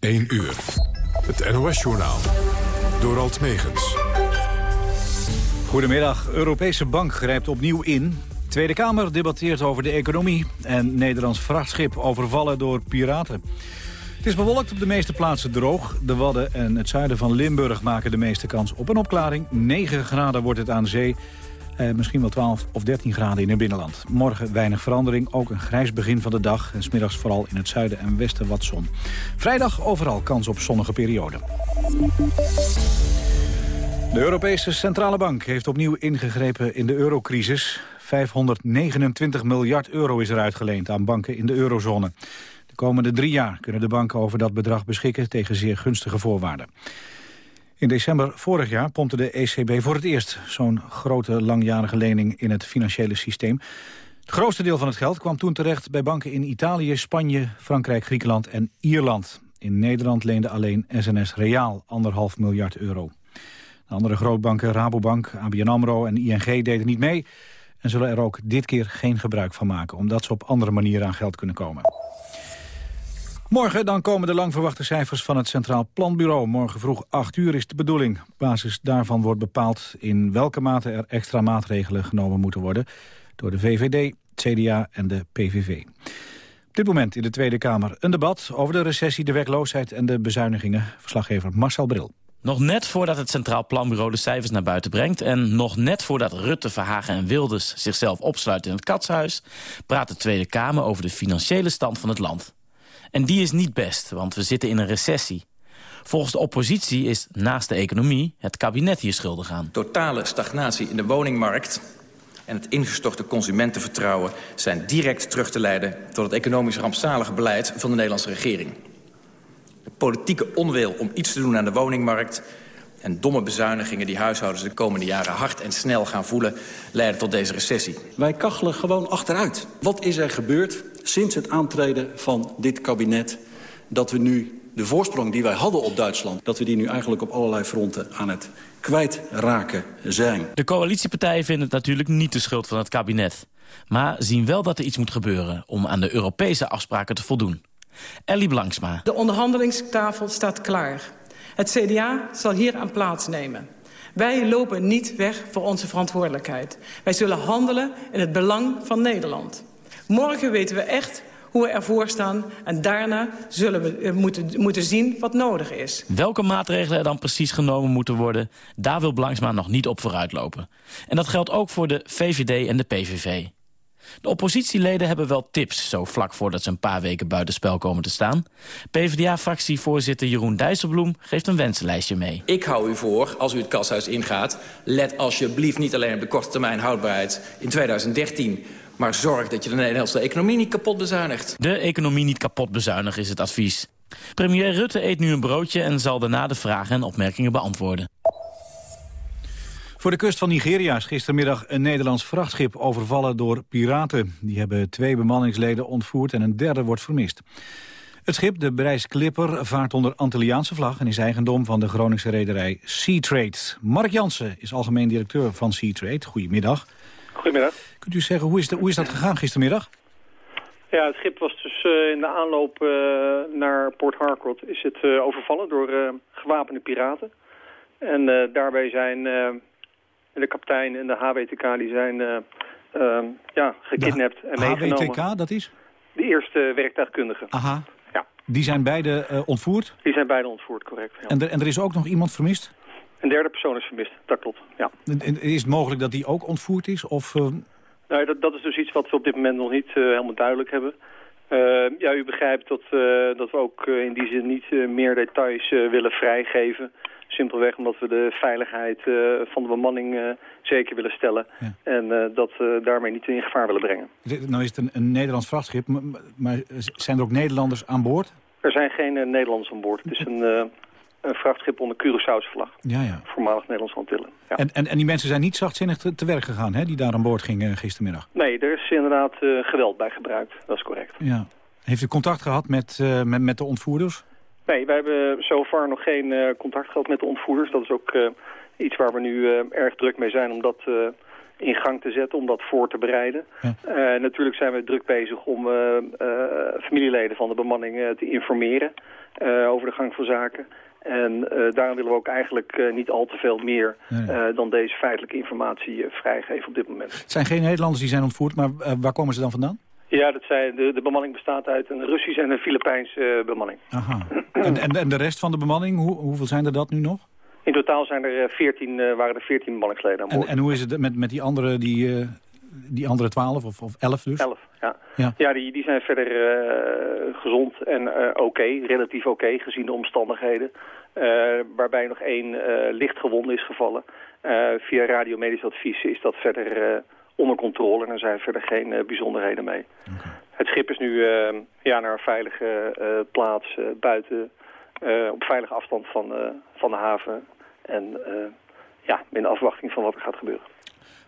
1 uur. Het NOS-journaal. Door Alt Megens. Goedemiddag. Europese Bank grijpt opnieuw in. Tweede Kamer debatteert over de economie. En Nederlands vrachtschip overvallen door piraten. Het is bewolkt op de meeste plaatsen droog. De Wadden en het zuiden van Limburg maken de meeste kans op een opklaring. 9 graden wordt het aan zee. Eh, misschien wel 12 of 13 graden in het binnenland. Morgen weinig verandering, ook een grijs begin van de dag. En smiddags vooral in het zuiden en westen wat zon. Vrijdag overal kans op zonnige perioden. De Europese Centrale Bank heeft opnieuw ingegrepen in de eurocrisis. 529 miljard euro is er uitgeleend aan banken in de eurozone. De komende drie jaar kunnen de banken over dat bedrag beschikken tegen zeer gunstige voorwaarden. In december vorig jaar pompte de ECB voor het eerst zo'n grote langjarige lening in het financiële systeem. Het grootste deel van het geld kwam toen terecht bij banken in Italië, Spanje, Frankrijk, Griekenland en Ierland. In Nederland leende alleen SNS Reaal anderhalf miljard euro. De andere grootbanken, Rabobank, ABN AMRO en ING deden niet mee... en zullen er ook dit keer geen gebruik van maken... omdat ze op andere manieren aan geld kunnen komen. Morgen dan komen de lang verwachte cijfers van het Centraal Planbureau. Morgen vroeg 8 uur is de bedoeling. Op basis daarvan wordt bepaald in welke mate er extra maatregelen genomen moeten worden... door de VVD, CDA en de PVV. Op dit moment in de Tweede Kamer een debat over de recessie, de werkloosheid en de bezuinigingen. Verslaggever Marcel Bril. Nog net voordat het Centraal Planbureau de cijfers naar buiten brengt... en nog net voordat Rutte, Verhagen en Wilders zichzelf opsluiten in het katshuis... praat de Tweede Kamer over de financiële stand van het land. En die is niet best, want we zitten in een recessie. Volgens de oppositie is naast de economie het kabinet hier schuldig aan. Totale stagnatie in de woningmarkt en het ingestorte consumentenvertrouwen... zijn direct terug te leiden tot het economisch rampzalige beleid van de Nederlandse regering. De politieke onwil om iets te doen aan de woningmarkt en domme bezuinigingen die huishoudens de komende jaren hard en snel gaan voelen... leiden tot deze recessie. Wij kachelen gewoon achteruit. Wat is er gebeurd sinds het aantreden van dit kabinet... dat we nu de voorsprong die wij hadden op Duitsland... dat we die nu eigenlijk op allerlei fronten aan het kwijtraken zijn. De coalitiepartijen vinden het natuurlijk niet de schuld van het kabinet. Maar zien wel dat er iets moet gebeuren om aan de Europese afspraken te voldoen. Ellie Blanksma. De onderhandelingstafel staat klaar. Het CDA zal hier aan plaatsnemen. Wij lopen niet weg voor onze verantwoordelijkheid. Wij zullen handelen in het belang van Nederland. Morgen weten we echt hoe we ervoor staan. En daarna zullen we moeten, moeten zien wat nodig is. Welke maatregelen er dan precies genomen moeten worden... daar wil Blanksma nog niet op vooruitlopen. En dat geldt ook voor de VVD en de PVV. De oppositieleden hebben wel tips, zo vlak voordat ze een paar weken buitenspel komen te staan. PvdA-fractievoorzitter Jeroen Dijsselbloem geeft een wensenlijstje mee. Ik hou u voor, als u het kashuis ingaat, let alsjeblieft niet alleen op de korte termijn houdbaarheid in 2013... Maar zorg dat je de Nederlandse economie niet kapot bezuinigt. De economie niet kapot bezuinigen is het advies. Premier Rutte eet nu een broodje en zal daarna de vragen en opmerkingen beantwoorden. Voor de kust van Nigeria is gistermiddag een Nederlands vrachtschip overvallen door piraten. Die hebben twee bemanningsleden ontvoerd en een derde wordt vermist. Het schip, de Brijs Clipper, vaart onder Antilliaanse vlag... en is eigendom van de Groningse rederij Seatrade. Mark Jansen is algemeen directeur van Seatrade. Goedemiddag. Goedemiddag. Kunt u zeggen, hoe is, de, hoe is dat gegaan gistermiddag? Ja, het schip was dus uh, in de aanloop uh, naar Port Harcourt... is het uh, overvallen door gewapende piraten. En daarbij zijn de kapitein en de HWTK die zijn uh, ja, gekidnapt en meegenomen. HWTK, dat is? De eerste werktuigkundige. Aha. Ja. Die zijn beide uh, ontvoerd? Die zijn beide ontvoerd, correct. Ja. En, er, en er is ook nog iemand vermist? Een derde persoon is vermist, dat klopt, ja. En, is het mogelijk dat die ook ontvoerd is? Of, uh... nou, dat, dat is dus iets wat we op dit moment nog niet helemaal duidelijk hebben. ja, u begrijpt dat, dat we ook in die zin niet meer details willen vrijgeven... Simpelweg omdat we de veiligheid uh, van de bemanning uh, zeker willen stellen. Ja. En uh, dat daarmee niet in gevaar willen brengen. Nou is het een, een Nederlands vrachtschip, maar zijn er ook Nederlanders aan boord? Er zijn geen Nederlanders aan boord. Het is een, een vrachtschip onder Curaçao's vlag. Ja, ja. Voormalig Nederlands Antillen. Ja. En, en, en die mensen zijn niet zachtzinnig te, te werk gegaan, hè, die daar aan boord gingen gistermiddag? Nee, er is inderdaad geweld bij gebruikt. Dat is correct. Ja. Heeft u contact gehad met, met, met de ontvoerders? Nee, wij hebben zover nog geen uh, contact gehad met de ontvoerders. Dat is ook uh, iets waar we nu uh, erg druk mee zijn om dat in gang te zetten, om dat voor te bereiden. Ja. natuurlijk zijn we druk bezig om familieleden van de bemanning te informeren. over de gang van zaken. En daarom willen we ook eigenlijk niet al te veel meer dan deze feitelijke informatie vrijgeven op dit moment. Het zijn geen Nederlanders die zijn ontvoerd, maar waar komen ze dan vandaan? Ja, dat zijn, de, de bemanning bestaat uit een Russische en een Filipijnse bemanning. Aha. en, en, en, de rest van de bemanning, hoe, hoeveel zijn er dat nu nog? In totaal zijn er 14, waren er 14 bemanningsleden aan boord. En, en hoe is het met, met die andere, die, die andere 12 of, of 11 dus? 11, ja. Ja, ja die, die zijn verder gezond en oké, okay, relatief oké okay, gezien de omstandigheden. Uh, waarbij nog één licht gewond is gevallen. Via radiomedisch advies is dat verder onder controle en er zijn verder geen bijzonderheden mee. Okay. Het schip is nu ja, naar een veilige plaats buiten, op veilige afstand van, van de haven. En ja, in afwachting van wat er gaat gebeuren.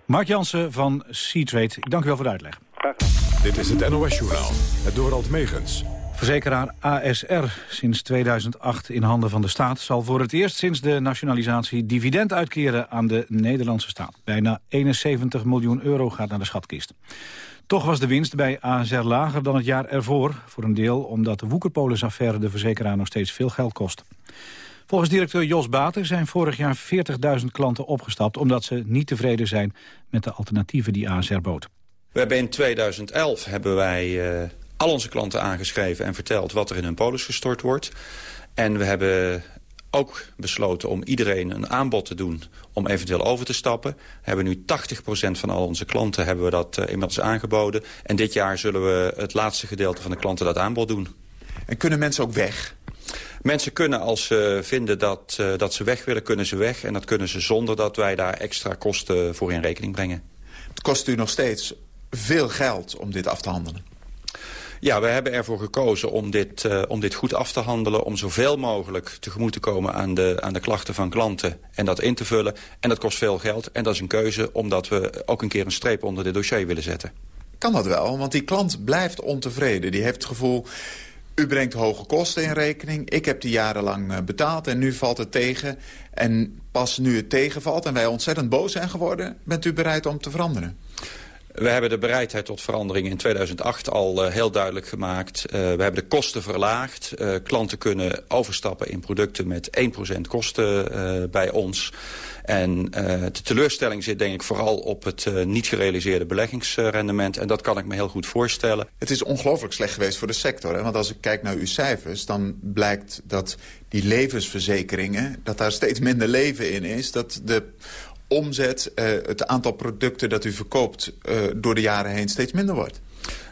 Mark Jansen van Seatrade, ik dank u wel voor de uitleg. Graag Dit is het NOS Journaal, het Dorald Megens. Verzekeraar ASR, sinds 2008 in handen van de staat... zal voor het eerst sinds de nationalisatie dividend uitkeren aan de Nederlandse staat. Bijna 71 miljoen euro gaat naar de schatkist. Toch was de winst bij ASR lager dan het jaar ervoor. Voor een deel omdat de Woekerpolis-affaire de verzekeraar nog steeds veel geld kost. Volgens directeur Jos Bater zijn vorig jaar 40.000 klanten opgestapt... omdat ze niet tevreden zijn met de alternatieven die ASR bood. We hebben in 2011 hebben wij... Uh al onze klanten aangeschreven en verteld wat er in hun polis gestort wordt. En we hebben ook besloten om iedereen een aanbod te doen om eventueel over te stappen. We hebben nu 80% van al onze klanten hebben we dat uh, inmiddels aangeboden. En dit jaar zullen we het laatste gedeelte van de klanten dat aanbod doen. En kunnen mensen ook weg? Mensen kunnen, als ze vinden dat, uh, dat ze weg willen, kunnen ze weg. En dat kunnen ze zonder dat wij daar extra kosten voor in rekening brengen. Het kost u nog steeds veel geld om dit af te handelen. Ja, we hebben ervoor gekozen om dit, uh, om dit goed af te handelen... om zoveel mogelijk tegemoet te komen aan de, aan de klachten van klanten... en dat in te vullen. En dat kost veel geld. En dat is een keuze omdat we ook een keer een streep onder dit dossier willen zetten. Kan dat wel? Want die klant blijft ontevreden. Die heeft het gevoel... U brengt hoge kosten in rekening. Ik heb die jarenlang eh, betaald en nu valt het tegen. En pas nu het tegenvalt en wij ontzettend boos zijn geworden... bent u bereid om te veranderen? We hebben de bereidheid tot verandering in 2008 al uh, heel duidelijk gemaakt. Uh, we hebben de kosten verlaagd. Uh, klanten kunnen overstappen in producten met 1% kosten bij ons. En de teleurstelling zit denk ik vooral op het niet gerealiseerde beleggingsrendement. En dat kan ik me heel goed voorstellen. Het is ongelooflijk slecht geweest voor de sector. Hè? Want als ik kijk naar uw cijfers, dan blijkt dat die levensverzekeringen... dat daar steeds minder leven in is. Dat de omzet, uh, het aantal producten dat u verkoopt... Uh, door de jaren heen steeds minder wordt?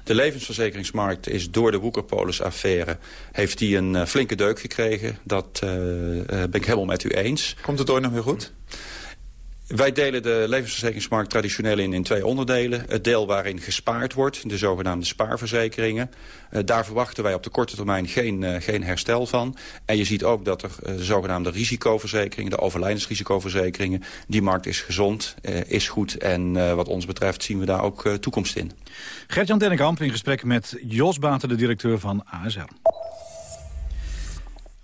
De levensverzekeringsmarkt is door de Woekerpolis-affaire... heeft die een uh, flinke deuk gekregen. Dat ben ik helemaal met u eens. Komt het ooit nog weer goed? Wij delen de levensverzekeringsmarkt traditioneel in in twee onderdelen. Het deel waarin gespaard wordt, de zogenaamde spaarverzekeringen. Uh, daar verwachten wij op de korte termijn geen, uh, geen herstel van. En je ziet ook dat er uh, de zogenaamde risicoverzekeringen, de overlijdensrisicoverzekeringen... die markt is gezond, is goed en wat ons betreft zien we daar ook toekomst in. Gert-Jan Dennekamp in gesprek met Jos Baten, de directeur van ASR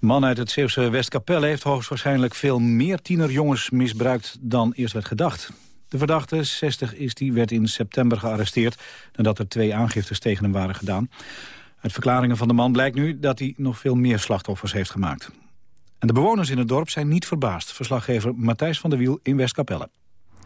man uit het Zeeuwse Westkapelle heeft hoogstwaarschijnlijk veel meer tienerjongens misbruikt dan eerst werd gedacht. De verdachte, 60 is die, werd in september gearresteerd nadat er twee aangiftes tegen hem waren gedaan. Uit verklaringen van de man blijkt nu dat hij nog veel meer slachtoffers heeft gemaakt. En de bewoners in het dorp zijn niet verbaasd. Verslaggever Matthijs van der Wiel in Westkapelle.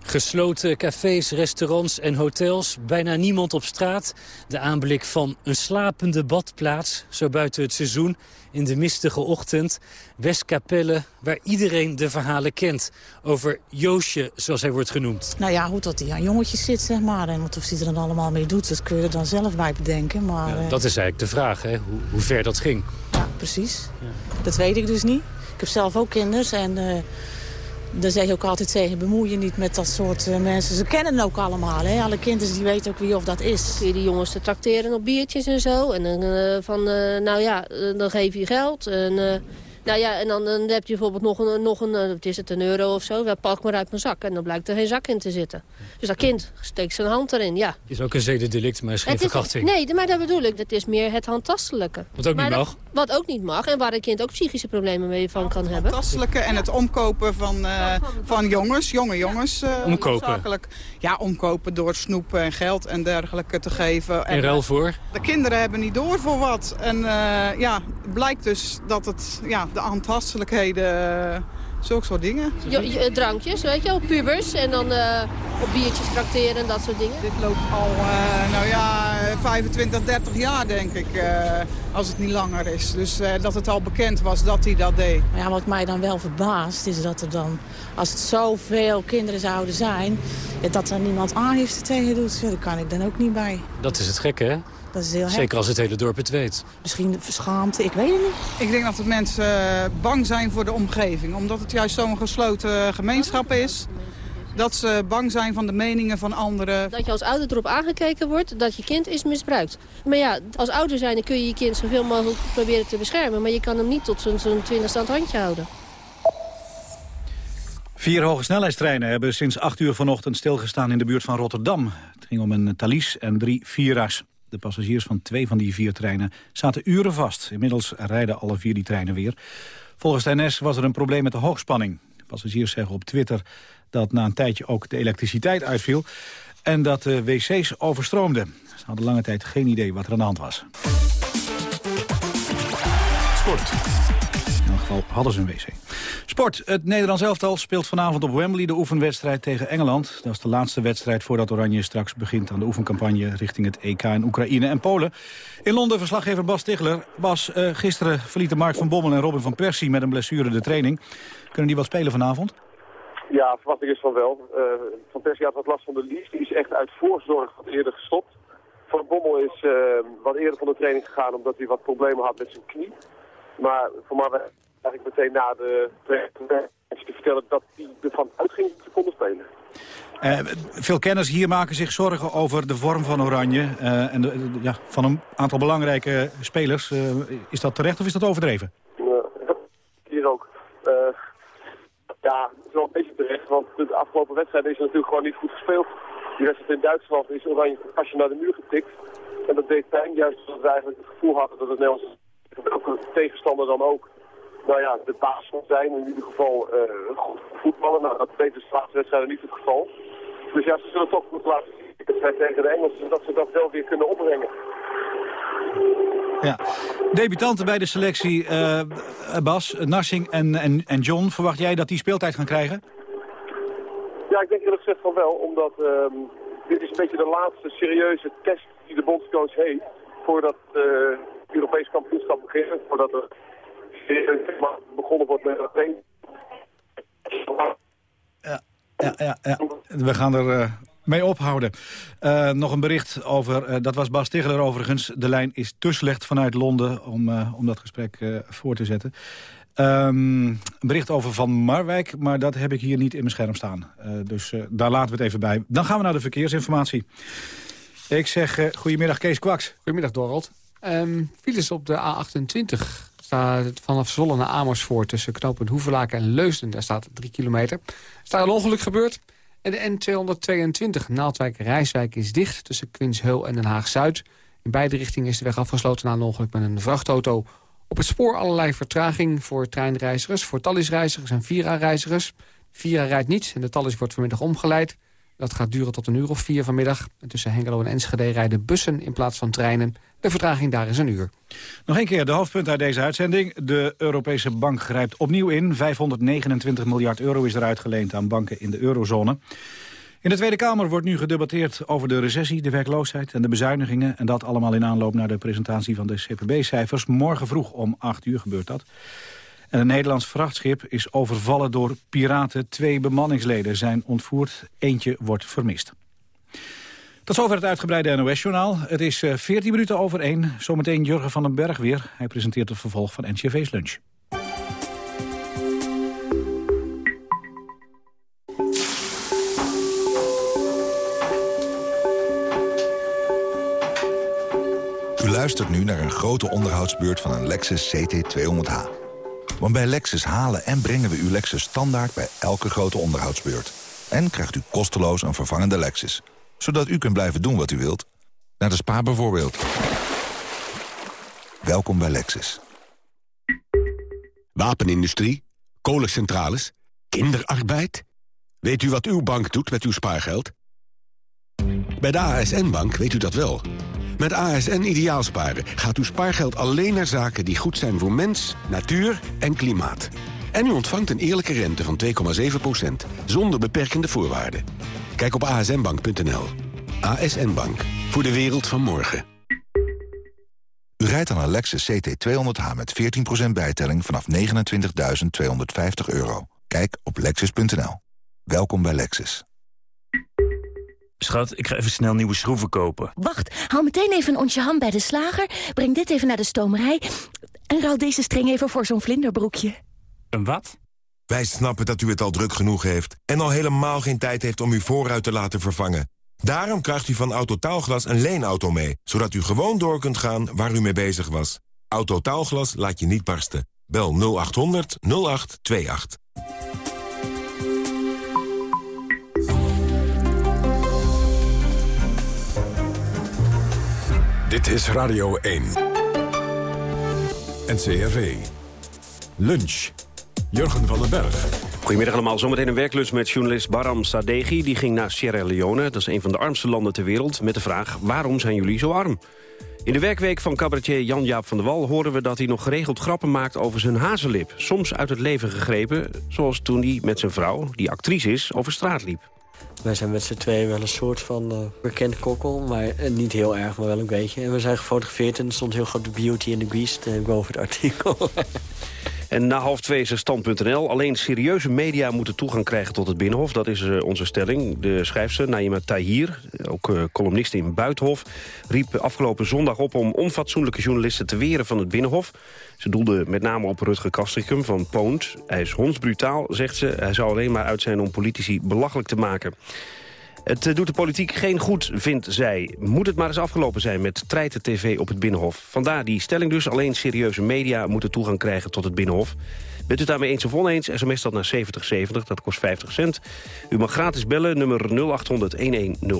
Gesloten cafés, restaurants en hotels, bijna niemand op straat. De aanblik van een slapende badplaats, zo buiten het seizoen, in de mistige ochtend. Westkapelle, waar iedereen de verhalen kent. Over Joosje, zoals hij wordt genoemd. Nou ja, hoe dat hij aan jongetjes zit, zeg maar. En wat hij er dan allemaal mee doet, dat kun je er dan zelf bij bedenken. Maar, ja, dat is eigenlijk de vraag, hè? Hoe, hoe ver dat ging. Ja, precies. Ja. Dat weet ik dus niet. Ik heb zelf ook kinders en... Uh, dan zeg je ook altijd tegen, bemoei je niet met dat soort uh, mensen. Ze kennen het ook allemaal, hè? Alle kinderen die weten ook wie of dat is. Kun je die jongens te tracteren op biertjes en zo. En dan uh, van, uh, nou ja, dan geef je geld. En Nou ja, en dan, dan heb je bijvoorbeeld nog een, nog een, wat is het, een euro of zo. Ja, pak maar uit mijn zak. En dan blijkt er geen zak in te zitten. Dus dat kind steekt zijn hand erin, ja. Het is ook een zedendelict, maar is geen Het is- verkrachting. nee, maar dat bedoel ik. Het is meer het handtastelijke. Wat ook Maar niet dat- mag. Wat ook niet mag en waar een kind ook psychische problemen mee van kan hebben. Tastelijke en het omkopen van, eh, van jongens, jonge jongens. eh, Omkopen? Ja, omkopen door snoepen en geld en dergelijke te geven. In ruil voor? De kinderen hebben niet door voor wat. En eh, ja, blijkt dus dat het, ja, de aantastelijkheden, eh, zulke soort dingen. Jo- jo- drankjes, weet je wel, pubers. En dan eh, op biertjes trakteren en dat soort dingen. Dit loopt al, eh, nou ja, 25, 30 jaar denk ik, eh, als het niet langer is. Dus eh, dat het al bekend was dat hij dat deed. Maar ja, wat mij dan wel verbaast is dat er dan, als het zoveel kinderen zouden zijn... dat er niemand aangifte tegen doet. Ja, daar kan ik dan ook niet bij. Dat is het gekke, hè? Dat is heel Zeker als het hele dorp het weet. Misschien schaamte, ik weet het niet. Ik denk dat de mensen eh, bang zijn voor de omgeving. Omdat het juist zo'n gesloten gemeenschap is. Dat ze bang zijn van de meningen van anderen. Dat je als ouder erop aangekeken wordt dat je kind is misbruikt. Maar ja, als ouder zijn kun je je kind zoveel mogelijk proberen te beschermen. Maar je kan hem niet tot zijn, zijn twintigste aan het handje houden. Vier hoge snelheidstreinen hebben sinds 8 uur vanochtend stilgestaan in de buurt van Rotterdam. Het ging om een Thalys en drie Vira's. De passagiers van twee van die vier treinen zaten uren vast. Inmiddels rijden alle vier die treinen weer. Volgens de NS was er een probleem met de hoogspanning. Passagiers zeggen op Twitter dat na een tijdje ook de elektriciteit uitviel... en dat de wc's overstroomden. Ze hadden lange tijd geen idee wat er aan de hand was. Sport. Geval hadden ze een wc. Sport. Het Nederlands elftal speelt vanavond op Wembley de oefenwedstrijd tegen Engeland. Dat is de laatste wedstrijd voordat Oranje straks begint aan de oefencampagne richting het EK in Oekraïne en Polen. In Londen verslaggever Bas Tichler. Bas, eh, gisteren verlieten Mark van Bommel en Robin van Persie met een blessure de training. Kunnen die wat spelen vanavond? Ja, verwachting is van wel. Eh, van Persie had wat last van de lies. Die is echt uit voorzorg wat eerder gestopt. Van Bommel is eh, wat eerder van de training gegaan omdat hij wat problemen had met zijn knie. Maar voor mij eigenlijk meteen na de training te vertellen dat hij ervan uitging dat ze konden spelen. Eh, veel kenners hier maken zich zorgen over de vorm van Oranje eh, en de, ja, van een aantal belangrijke spelers. Eh, is dat terecht of is dat overdreven? Hier ook. Ja, het is wel een beetje terecht, want de afgelopen wedstrijd is er natuurlijk gewoon niet goed gespeeld. Die wedstrijd in Duitsland is Oranje als je naar de muur getikt. En dat deed pijn, juist omdat we eigenlijk het gevoel hadden dat het Nederlands, welke tegenstander dan ook, nou ja, de baas zijn. In ieder geval eh, goed voetballen. Nou, dat dus de niet het geval. Dus ja, ze zullen toch moeten laten zien tegen de Engelsen, dat ze dat wel weer kunnen opbrengen. Ja. Debutanten bij de selectie, eh, Bas, Narsing en, en, en John. Verwacht jij dat die speeltijd gaan krijgen? Ja, ik denk eerlijk gezegd van wel, omdat ehm, dit is een beetje de laatste serieuze test die de bondscoach heeft voordat eh het Europees kampioenschap begint, voordat er begonnen wordt met trainen. Ja, ja, ja. We gaan er eh, mee ophouden. Eh, nog een bericht over, eh, dat was Bas Ticheler overigens. De lijn is te slecht vanuit Londen om, eh, om dat gesprek eh, voor te zetten. Ehm, een bericht over Van Marwijk, maar dat heb ik hier niet in mijn scherm staan. Eh, dus eh, daar laten we het even bij. Dan gaan we naar de verkeersinformatie. Ik zeg eh, goedemiddag Kees Kwaks. Goedemiddag Dorald. Ehm files op de A28 vanaf Zwolle naar Amersfoort... tussen knooppunt Hoevelaken en Leusden. Daar staat 3 kilometer. Er is daar een ongeluk gebeurd. En de N222 Naaldwijk-Rijswijk is dicht... tussen Quinshul en Den Haag-Zuid. In beide richtingen is de weg afgesloten na een ongeluk met een vrachtauto. Op het spoor allerlei vertraging voor treinreizigers... voor Thalys-reizigers en Vira-reizigers. Vira rijdt niet en de Thalys wordt vanmiddag omgeleid. Dat gaat duren tot een uur of vier vanmiddag. En tussen Hengelo en Enschede rijden bussen in plaats van treinen. De vertraging daar is een uur. Nog een keer de hoofdpunt uit deze uitzending. De Europese Bank grijpt opnieuw in. 529 miljard euro is eruit geleend aan banken in de eurozone. In de Tweede Kamer wordt nu gedebatteerd over de recessie, de werkloosheid en de bezuinigingen. En dat allemaal in aanloop naar de presentatie van de CPB-cijfers. Morgen vroeg om 8 uur gebeurt dat. En een Nederlands vrachtschip is overvallen door piraten. Twee bemanningsleden zijn ontvoerd. Eentje wordt vermist. Tot zover het uitgebreide NOS-journaal. Het is eh, 14 minuten over 1. Zometeen Jurgen van den Berg weer. Hij presenteert het vervolg van NCV's Lunch. U luistert nu naar een grote onderhoudsbeurt van een Lexus CT200H. Want bij Lexus halen en brengen we uw Lexus standaard bij elke grote onderhoudsbeurt. En krijgt u kosteloos een vervangende Lexus. Zodat u kunt blijven doen wat u wilt. Naar de spa bijvoorbeeld. Welkom bij Lexus. Wapenindustrie, kolencentrales, kinderarbeid. Weet u wat uw bank doet met uw spaargeld? Bij de ASN-bank weet u dat wel. Met ASN Ideaalsparen gaat uw spaargeld alleen naar zaken die goed zijn voor mens, natuur en klimaat. En u ontvangt een eerlijke rente van 2,7%, zonder beperkende voorwaarden. Kijk op asnbank.nl. ASN Bank, voor de wereld van morgen. U rijdt aan een Lexus CT200H met 14% bijtelling vanaf 29.250 euro. Kijk op lexus.nl. Welkom bij Lexus. Schat, ik ga even snel nieuwe schroeven kopen. Wacht, haal meteen even een onsje ham bij de slager. Breng dit even naar de stomerij. En ruil deze string even voor zo'n vlinderbroekje. Een wat? Wij snappen dat u het al druk genoeg heeft... en al helemaal geen tijd heeft om uw voorruit te laten vervangen. Daarom krijgt u van Autotaalglas een leenauto mee... zodat u gewoon door kunt gaan waar u mee bezig was. Autotaalglas laat je niet barsten. Bel 0800 0828. Dit is Radio 1. NCRV. Lunch. Jurgen van den Berg. Goedemiddag allemaal. Zometeen een werklus met journalist Baram Sadeghi. Die ging naar Sierra Leone, dat is een van de armste landen ter wereld... met de vraag, waarom zijn jullie zo arm? In de werkweek van cabaretier Jan-Jaap van der Wal horen we dat hij nog geregeld grappen maakt over zijn hazenlip. Soms uit het leven gegrepen, zoals toen hij met zijn vrouw, die actrice is, over straat liep. Wij zijn met z'n tweeën wel een soort van uh, bekend kokkel, maar uh, niet heel erg, maar wel een beetje. En we zijn gefotografeerd en er stond heel groot Beauty in the Beast uh, boven het artikel. En na half twee is er stand.nl. Alleen serieuze media moeten toegang krijgen tot het Binnenhof. Dat is uh, onze stelling. De schrijfster Naima Tahir, ook uh, columnist in Buitenhof... riep afgelopen zondag op om onfatsoenlijke journalisten te weren van het Binnenhof. Ze doelde met name op Rutger Kastrikum van Poont. Hij is hondsbrutaal, zegt ze. Hij zou alleen maar uit zijn om politici belachelijk te maken. Het doet de politiek geen goed, vindt zij. Moet het maar eens afgelopen zijn met Treiten TV op het Binnenhof. Vandaar die stelling dus. Alleen serieuze media moeten toegang krijgen tot het Binnenhof. Bent u daarmee eens of oneens? SMS dat naar 7070, dat kost 50 cent. U mag gratis bellen, nummer 0800-1101.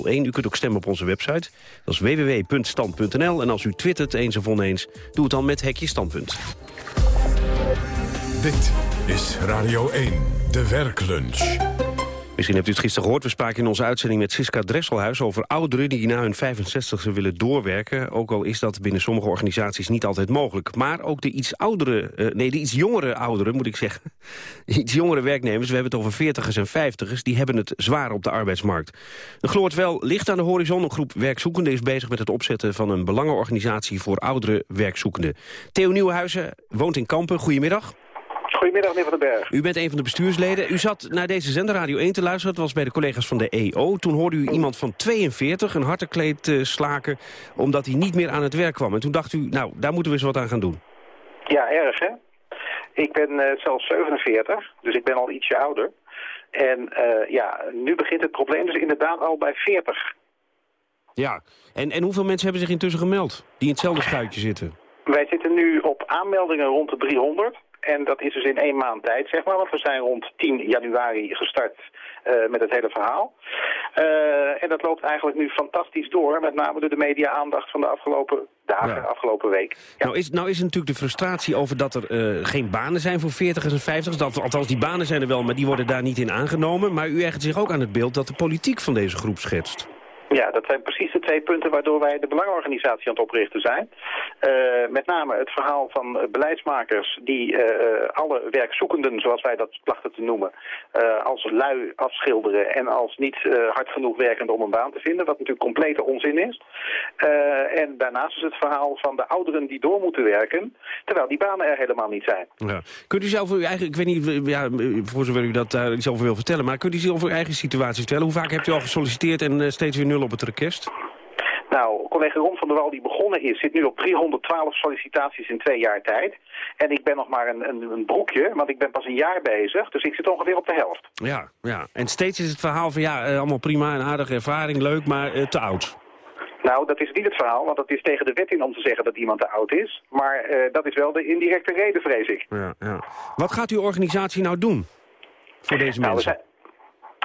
U kunt ook stemmen op onze website. Dat is www.stand.nl. En als u twittert eens of oneens, doe het dan met Hekje Standpunt. Dit is Radio 1, de werklunch. Misschien hebt u het gisteren gehoord. We spraken in onze uitzending met Siska Dresselhuis... over ouderen die na hun 65e willen doorwerken. Ook al is dat binnen sommige organisaties niet altijd mogelijk. Maar ook de iets oudere, uh, nee, de iets jongere ouderen, moet ik zeggen. iets jongere werknemers, we hebben het over 40ers en 50ers... die hebben het zwaar op de arbeidsmarkt. Er gloort wel licht aan de horizon. Een groep werkzoekenden is bezig met het opzetten... van een belangenorganisatie voor oudere werkzoekenden. Theo Nieuwenhuizen woont in Kampen. Goedemiddag. Goedemiddag, meneer Van den Berg. U bent een van de bestuursleden. U zat naar deze zender Radio 1 te luisteren. Dat was bij de collega's van de EO. Toen hoorde u iemand van 42 een hartekleed uh, slaken... omdat hij niet meer aan het werk kwam. En toen dacht u, nou, daar moeten we eens wat aan gaan doen. Ja, erg, hè? Ik ben uh, zelfs 47, dus ik ben al ietsje ouder. En uh, ja, nu begint het probleem dus inderdaad al bij 40. Ja, en, en hoeveel mensen hebben zich intussen gemeld... die in hetzelfde schuitje zitten? Wij zitten nu op aanmeldingen rond de 300... En dat is dus in één maand tijd, zeg maar. Want we zijn rond 10 januari gestart uh, met het hele verhaal. Uh, en dat loopt eigenlijk nu fantastisch door. Met name door de media-aandacht van de afgelopen dagen, ja. afgelopen week. Ja. Nou, is, nou is natuurlijk de frustratie over dat er uh, geen banen zijn voor 40ers en 50ers. Dat, althans, die banen zijn er wel, maar die worden daar niet in aangenomen. Maar u ergert zich ook aan het beeld dat de politiek van deze groep schetst. Ja, dat zijn precies de twee punten waardoor wij de belangenorganisatie aan het oprichten zijn. Uh, met name het verhaal van uh, beleidsmakers die uh, alle werkzoekenden, zoals wij dat plachten te noemen, als lui afschilderen en als niet hard genoeg werkend om een baan te vinden, wat natuurlijk complete onzin is. en daarnaast is het verhaal van de ouderen die door moeten werken, terwijl die banen er helemaal niet zijn. Ja. Kunt u zelf uw eigen, ik weet niet, ja, voor zover u dat daar iets over wil vertellen, maar kunt u zelf uw eigen situatie vertellen? Hoe vaak hebt u al gesolliciteerd en steeds weer nul op het rekest? Nou, collega Ron van der Wal die begonnen is, zit nu op 312 sollicitaties in twee jaar tijd. En ik ben nog maar een, een, een, broekje, want ik ben pas een jaar bezig. Dus ik zit ongeveer op de helft. Ja, ja. en steeds is het verhaal van ja, uh, allemaal prima en aardige ervaring, leuk, maar uh, te oud. Nou, dat is niet het verhaal, want dat is tegen de wet in om te zeggen dat iemand te oud is. Maar eh, dat is wel de indirecte reden, vrees ik. Ja, ja. Wat gaat uw organisatie nou doen voor deze Nou, we mensen?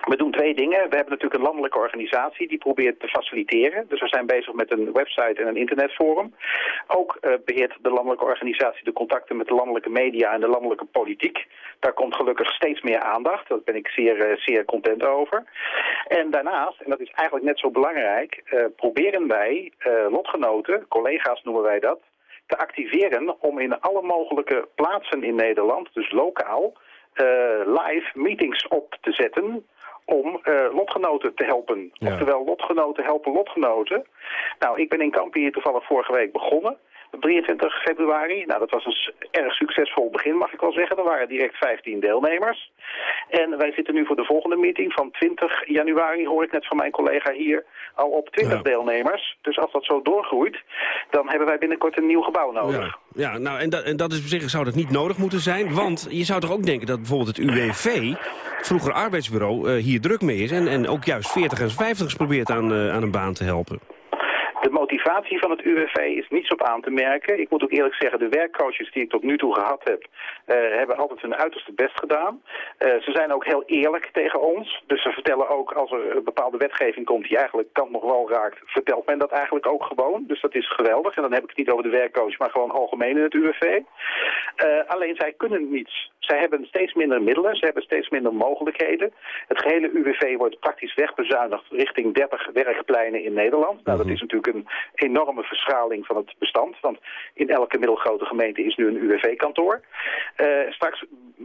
We doen twee dingen. We hebben natuurlijk een landelijke organisatie die probeert te faciliteren. Dus we zijn bezig met een website en een internetforum. Ook eh, beheert de landelijke organisatie de contacten met de landelijke media en de landelijke politiek. Daar komt gelukkig steeds meer aandacht. Daar ben ik zeer, eh, zeer content over. En daarnaast, en dat is eigenlijk net zo belangrijk, eh, proberen wij lotgenoten, collega's noemen wij dat, te activeren om in alle mogelijke plaatsen in Nederland, dus lokaal, live meetings op te zetten om eh, lotgenoten te helpen. Ja. Oftewel, lotgenoten helpen lotgenoten. Nou, ik ben in Kampen hier toevallig vorige week begonnen. Op 23 februari. Nou, dat was een erg succesvol begin, mag ik wel zeggen. Er waren direct 15 deelnemers. En wij zitten nu voor de volgende meeting van 20 januari, hoor ik net van mijn collega hier, al op 20 deelnemers. Dus als dat zo doorgroeit, dan hebben wij binnenkort een nieuw gebouw nodig. Ja, ja nou, en, dat, en dat is op zich zou dat niet nodig moeten zijn. Want je zou toch ook denken dat bijvoorbeeld het UWV, het vroeger arbeidsbureau, eh, hier druk mee is. En, en ook juist 40 en 50 probeert aan, eh, aan een baan te helpen. De motivatie van het UWV is niets op aan te merken. Ik moet ook eerlijk zeggen, de werkcoaches die ik tot nu toe gehad heb, eh, hebben altijd hun uiterste best gedaan. Eh, ze zijn ook heel eerlijk tegen ons. Dus ze vertellen ook als er een bepaalde wetgeving komt die eigenlijk kant nog wel raakt, vertelt men dat eigenlijk ook gewoon. Dus dat is geweldig. En dan heb ik het niet over de werkcoach, maar gewoon algemeen in het UWV. Eh, alleen zij kunnen niets. Zij hebben steeds minder middelen, ze hebben steeds minder mogelijkheden. Het gehele UWV wordt praktisch wegbezuinigd richting 30 werkpleinen in Nederland. Nou, dat is natuurlijk een enorme verschraling van het bestand. Want in elke middelgrote gemeente is nu een UWV-kantoor. Eh, straks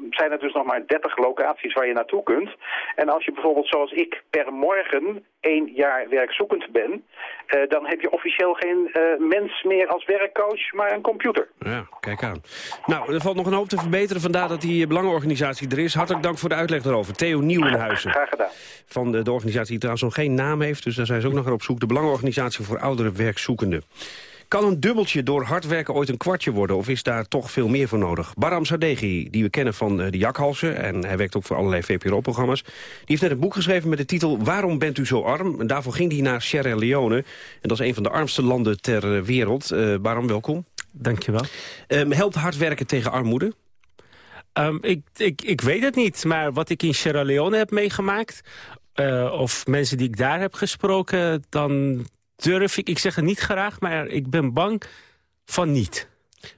zijn er dus nog maar 30 locaties waar je naartoe kunt. En als je bijvoorbeeld zoals ik per morgen één jaar werkzoekend ben... eh, dan heb je officieel geen eh, mens meer als werkcoach, maar een computer. Ja, kijk aan. Nou, er valt nog een hoop te verbeteren. Vandaar dat die belangenorganisatie er is. Hartelijk dank voor de uitleg daarover. Theo Nieuwenhuizen. Graag gedaan. Van de, de organisatie die trouwens nog geen naam heeft. Dus daar zijn ze ook nog naar op zoek. De Belangenorganisatie voor Oudere Werkzoekenden. Kan een dubbeltje door hard werken ooit een kwartje worden? Of is daar toch veel meer voor nodig? Baram Sadeghi, die we kennen van eh, de Jakhalsen... en hij werkt ook voor allerlei VPRO-programma's... die heeft net een boek geschreven met de titel Waarom bent u zo arm? En daarvoor ging hij naar Sierra Leone. En dat is een van de armste landen ter eh, wereld. Eh Baram, welkom. Dankjewel. Um, helpt hard werken tegen armoede? Um, ik, ik, ik weet het niet, maar wat ik in Sierra Leone heb meegemaakt... Uh, of mensen die ik daar heb gesproken, dan durf ik... Ik zeg het niet graag, maar ik ben bang van niet.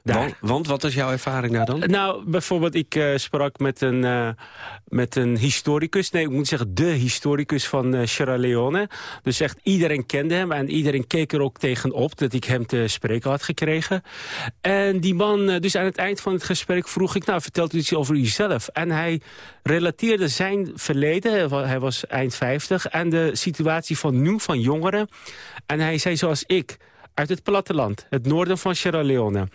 Want, want, wat is jouw ervaring daar dan? Nou, bijvoorbeeld, ik uh, sprak met een, uh, met een historicus. Nee, ik moet zeggen, de historicus van uh, Sierra Leone. Dus echt iedereen kende hem en iedereen keek er ook tegenop... dat ik hem te spreken had gekregen. En die man, dus aan het eind van het gesprek vroeg ik... nou, vertelt u iets over uzelf. En hij relateerde zijn verleden, hij was eind 50... en de situatie van nu, van jongeren. En hij zei zoals ik uit het platteland, het noorden van Sierra Leone,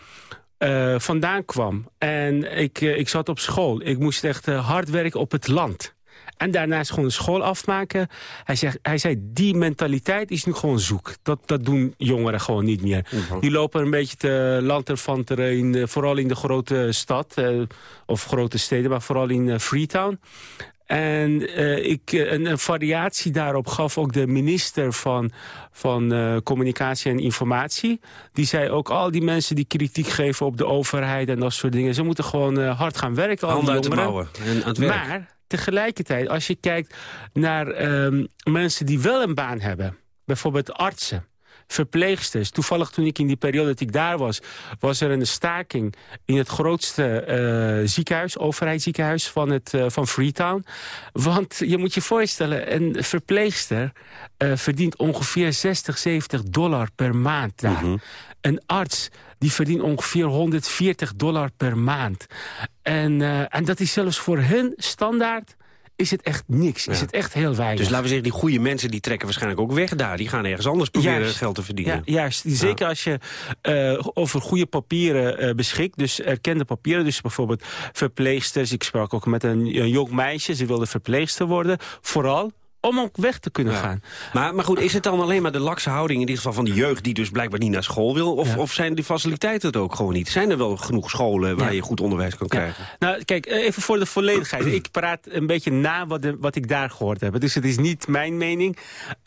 uh, vandaan kwam. En ik, uh, ik zat op school. Ik moest echt uh, hard werken op het land. En daarnaast gewoon school afmaken. Hij, zegt, hij zei, die mentaliteit is nu gewoon zoek. Dat, dat doen jongeren gewoon niet meer. -huh. Die lopen een beetje te lanterfanteren, in, vooral in de grote stad. of grote steden, maar vooral in Freetown. En uh, ik, een, een, variatie daarop gaf ook de minister van, van uh, Communicatie en Informatie. Die zei ook, al die mensen die kritiek geven op de overheid en dat soort dingen... ze moeten gewoon hard gaan werken, Handen uit de mouwen en aan het werk. Maar tegelijkertijd, als je kijkt naar um, mensen die wel een baan hebben... bijvoorbeeld artsen verpleegsters. Toevallig toen ik in die periode dat ik daar was... was er een staking in het grootste uh, ziekenhuis, overheidsziekenhuis van, het, uh, van Freetown. Want je moet je voorstellen, een verpleegster uh, verdient ongeveer 60, 70 dollar per maand daar. Mm -hmm. Een arts die verdient ongeveer 140 dollar per maand. En, en dat is zelfs voor hun standaard is het echt niks. Ja. Is het echt heel weinig. Dus laten we zeggen, die goede mensen die trekken waarschijnlijk ook weg daar. Die gaan ergens anders proberen juist. geld te verdienen. Ja, juist. Zeker ja. als je uh, over goede papieren uh, beschikt. Dus erkende papieren. Dus bijvoorbeeld verpleegsters. Ik sprak ook met een, een jong meisje. Ze wilde verpleegster worden. Vooral om ook weg te kunnen gaan. Maar, maar goed, is het dan alleen maar de lakse houding... in dit geval van de jeugd die dus blijkbaar niet naar school wil? Of, of zijn die faciliteiten het ook gewoon niet? Zijn er wel genoeg scholen waar je goed onderwijs kan krijgen? Nou, kijk, eh, even voor de volledigheid. ik praat een beetje na wat, de, wat ik daar gehoord heb. Dus het is niet mijn mening.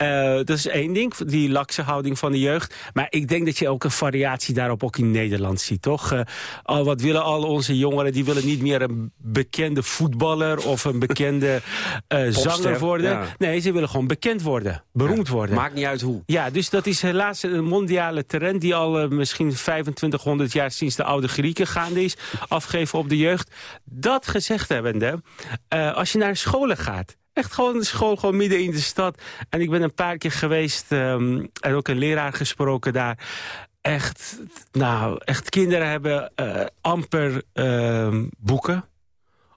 Uh, dat is één ding, die lakse houding van de jeugd. Maar ik denk dat je ook een variatie daarop ook in Nederland ziet, toch? Uh, al wat willen al onze jongeren? Die willen niet meer een bekende voetballer... of een bekende uh, zanger worden. Nee, ze willen gewoon bekend worden. Beroemd worden. Maakt niet uit hoe. Ja, dus dat is helaas een mondiale trend... die al misschien 2500 jaar sinds de oude Grieken gaande is. Afgeven op de jeugd. Dat gezegd hebbende, als je naar scholen gaat... Echt gewoon de school, gewoon midden in de stad. En ik ben een paar keer geweest um, en ook een leraar gesproken daar. Echt, nou, echt kinderen hebben uh, amper uh, boeken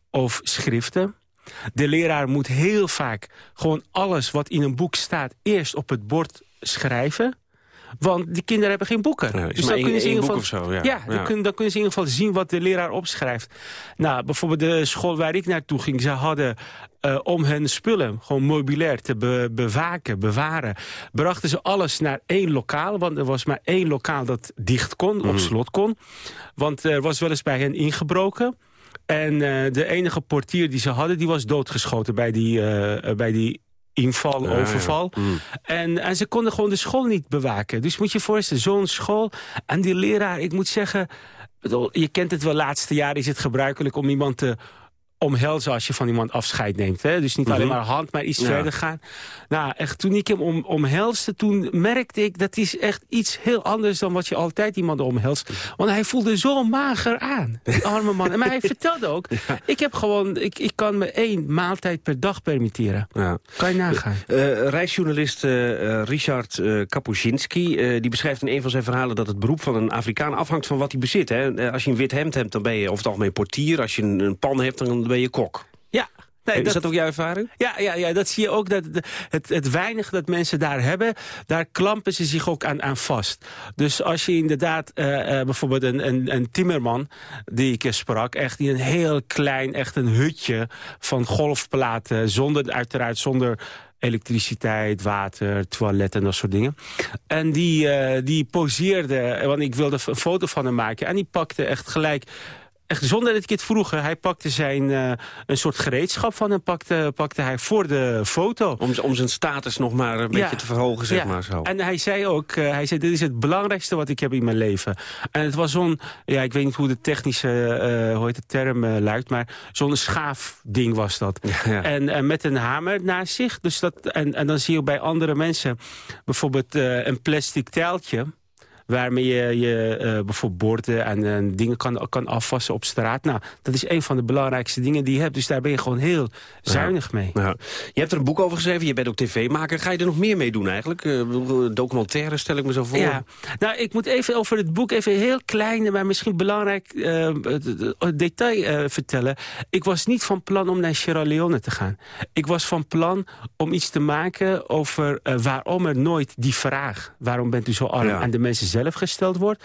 of schriften. De leraar moet heel vaak gewoon alles wat in een boek staat... eerst op het bord schrijven. Want die kinderen hebben geen boeken. Dus dan kunnen ze in ieder geval, zo, ja. ja, dan, Kunnen, dan, kunnen, ze in ieder geval zien wat de leraar opschrijft. Nou, bijvoorbeeld de school waar ik naartoe ging, ze hadden uh, om hun spullen, gewoon mobilair, te be bewaken, bewaren... brachten ze alles naar één lokaal. Want er was maar één lokaal dat dicht kon, mm. op slot kon. Want er was wel eens bij hen ingebroken... En uh, de enige portier die ze hadden, die was doodgeschoten bij die, uh, bij die inval, overval. Mm. En, en ze konden gewoon de school niet bewaken. Dus moet je je voorstellen, zo'n school. En die leraar, ik moet zeggen... Je kent het wel, laatste jaar is het gebruikelijk om iemand te omhelzen als je van iemand afscheid neemt. Hè? Dus niet alleen mhm. maar hand, maar iets verder gaan. Nou, echt, toen ik hem om, omhelste, toen merkte ik... dat is echt iets heel anders dan wat je altijd iemand omhelst. Want hij voelde zo mager aan, die arme man. Maar hij vertelde ook, ik heb gewoon... Ik, ik kan me één maaltijd per dag permitteren. Ja. Kan je nagaan. Uh, reisjournalist uh, Richard uh, Kapuscinski... die beschrijft in een van zijn verhalen dat het beroep van een Afrikaan afhangt van wat hij bezit. Hè? Als je een wit hemd hebt, dan ben je over het algemeen portier. Als je een, een pan hebt, dan ben je kok. Ja, Nee, is dat, ook jouw ervaring? Ja, ja, ja, dat zie je ook. Dat het, het weinig dat mensen daar hebben, daar klampen ze zich ook aan, aan vast. Dus als je inderdaad uh, uh, bijvoorbeeld een, een, een timmerman die ik sprak... echt in een heel klein, echt een hutje van golfplaten... zonder, uiteraard zonder elektriciteit, water, toilet en dat soort dingen. En die, uh, die poseerde, want ik wilde een foto van hem maken... en die pakte echt gelijk echt zonder dat ik het vroeg. Hij pakte zijn, uh, een soort gereedschap van en pakte, pakte hij voor de foto. Om, om zijn status nog maar een beetje te verhogen, zeg ja. maar zo. En hij zei ook, uh, hij zei, dit is het belangrijkste wat ik heb in mijn leven. En het was zo'n, ja, ik weet niet hoe de technische, uh, hoe heet de term luidt, maar zo'n schaafding was dat. Ja, en met een hamer naast zich. Dus dat, en, en dan zie je bij andere mensen bijvoorbeeld een plastic tijltje waarmee je, je uh, bijvoorbeeld borden en, en, dingen kan, kan afwassen op straat. Nou, dat is een van de belangrijkste dingen die je hebt. Dus daar ben je gewoon heel zuinig mee. Ja. Je hebt er een boek over geschreven, je bent ook tv-maker. Ga je er nog meer mee doen eigenlijk? Uh, documentaire stel ik me zo voor. Ja. Nou, ik moet even over het boek even heel klein, maar misschien belangrijk uh, detail vertellen. Ik was niet van plan om naar Sierra Leone te gaan. Ik was van plan om iets te maken over waarom er nooit die vraag... waarom bent u zo arm aan de mensen zelf gesteld wordt.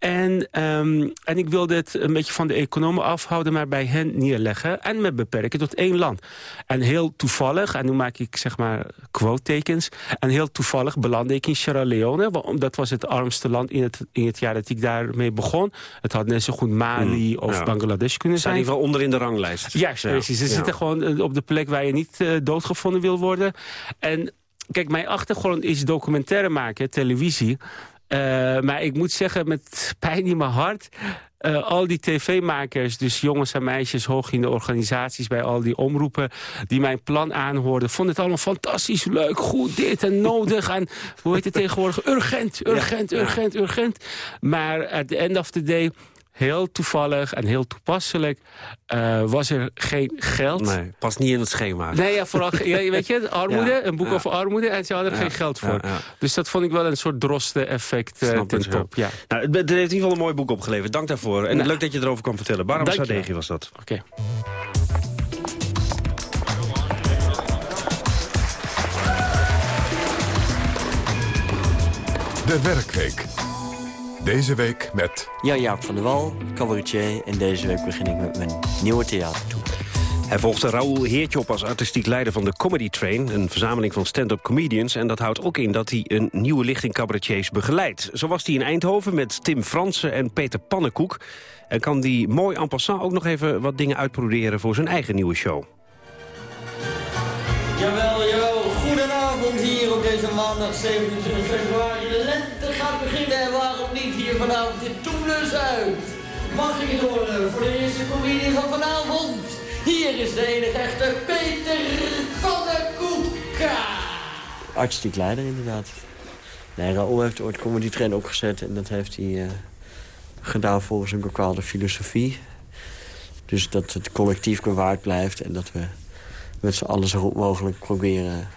En, um, en ik wilde het een beetje van de economen afhouden... maar bij hen neerleggen en me beperken tot één land. En heel toevallig, en nu maak ik zeg maar quote-tekens... en heel toevallig belandde ik in Sierra Leone... want dat was het armste land in het, in het jaar dat ik daarmee begon. Het had net zo goed Mali mm, of ja. Bangladesh kunnen zijn. in ieder geval onder in de ranglijst. Juist, ja, precies. Ze ja. zitten gewoon eh, op de plek waar je niet uh, doodgevonden wil worden. En kijk, mijn achtergrond is documentaire maken, televisie... Uh, maar ik moet zeggen, met pijn in mijn hart... Uh, al die tv-makers, dus jongens en meisjes hoog in de organisaties... bij al die omroepen die mijn plan aanhoorden... vonden het allemaal fantastisch, leuk, goed, dit en nodig. en hoe heet het tegenwoordig? Urgent, urgent, urgent, urgent. Maar at the end of the day heel toevallig en heel toepasselijk uh, was er geen geld. Nee, past niet in het schema. Nee, ja, vooral, ja, weet je, armoede, ja, een boek ja. over armoede en ze hadden er geen geld voor. Dus dat vond ik wel een soort droste-effect uh, ten top. Ja. Nou, het heeft in ieder geval een mooi boek opgeleverd. Dank daarvoor. En nou. leuk dat je erover kwam vertellen. Baram Sadeghi was dat. Oké. Okay. De Werkweek. Deze week met... Jan-Jaap van der Wal, cabaretier. En deze week begin ik met mijn nieuwe theatertour. Hij volgde Raoul Heertje op als artistiek leider van de Comedy Train... een verzameling van stand-up comedians. En dat houdt ook in dat hij een nieuwe lichting cabaretiers begeleidt. Zo was hij in Eindhoven met Tim Fransen en Peter Pannenkoek. En kan die mooi en passant ook nog even wat dingen uitproberen... voor zijn eigen nieuwe show. Jawel, jawel. Goedenavond hier op deze maandag 27 februari. Hier vanavond in Toemler Zuid? Mag ik het horen voor de eerste comedie van vanavond? Hier is de enige echte Peter Pannenkoeka. Artistiek leider inderdaad. Nee, Raoul heeft ooit Comedy Train opgezet en dat heeft hij eh, gedaan volgens een bepaalde filosofie. Dus dat het collectief bewaard blijft en dat we met z'n allen zo goed mogelijk proberen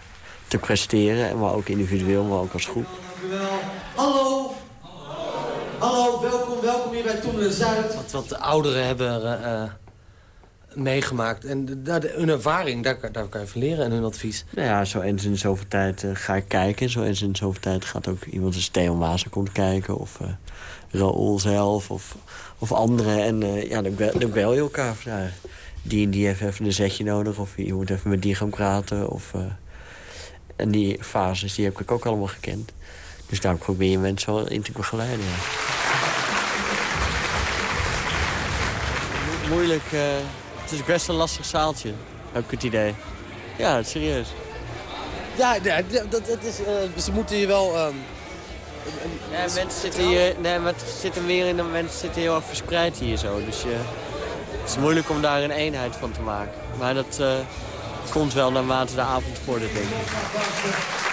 te presteren. En maar ook individueel, maar ook als groep. Dank u wel. Hallo. Hallo, welkom, welkom hier bij Toemler Zuid. Wat, wat de ouderen hebben eh, eh, meegemaakt. En daar, hun ervaring, daar, daar kan je van leren en hun advies. Nou ja, zo eens in zoveel tijd eh, ga ik kijken. Zo eens in zoveel tijd gaat ook iemand als Theo Maassen komt kijken. Of uh, Raoul zelf, of, of anderen. En ja, dan, bel, dan bel je elkaar. Ja, die en die heeft even een zetje nodig. Of je moet even met die gaan praten. Of, en die fases, die heb ik ook allemaal gekend. Dus daar probeer je mensen wel in te begeleiden. Ja. Moeilijk. Uh, het is best een lastig zaaltje, heb ik het idee. Ja, serieus. Ja, ja dat, dat is, uh, ze moeten je wel... Um, ja, mensen zitten hier, nee, maar het zitten meer in de mensen zitten heel erg verspreid hier zo. Dus je, het is moeilijk om daar een eenheid van te maken. Maar dat uh, komt wel naarmate de avond vordert, denk ik.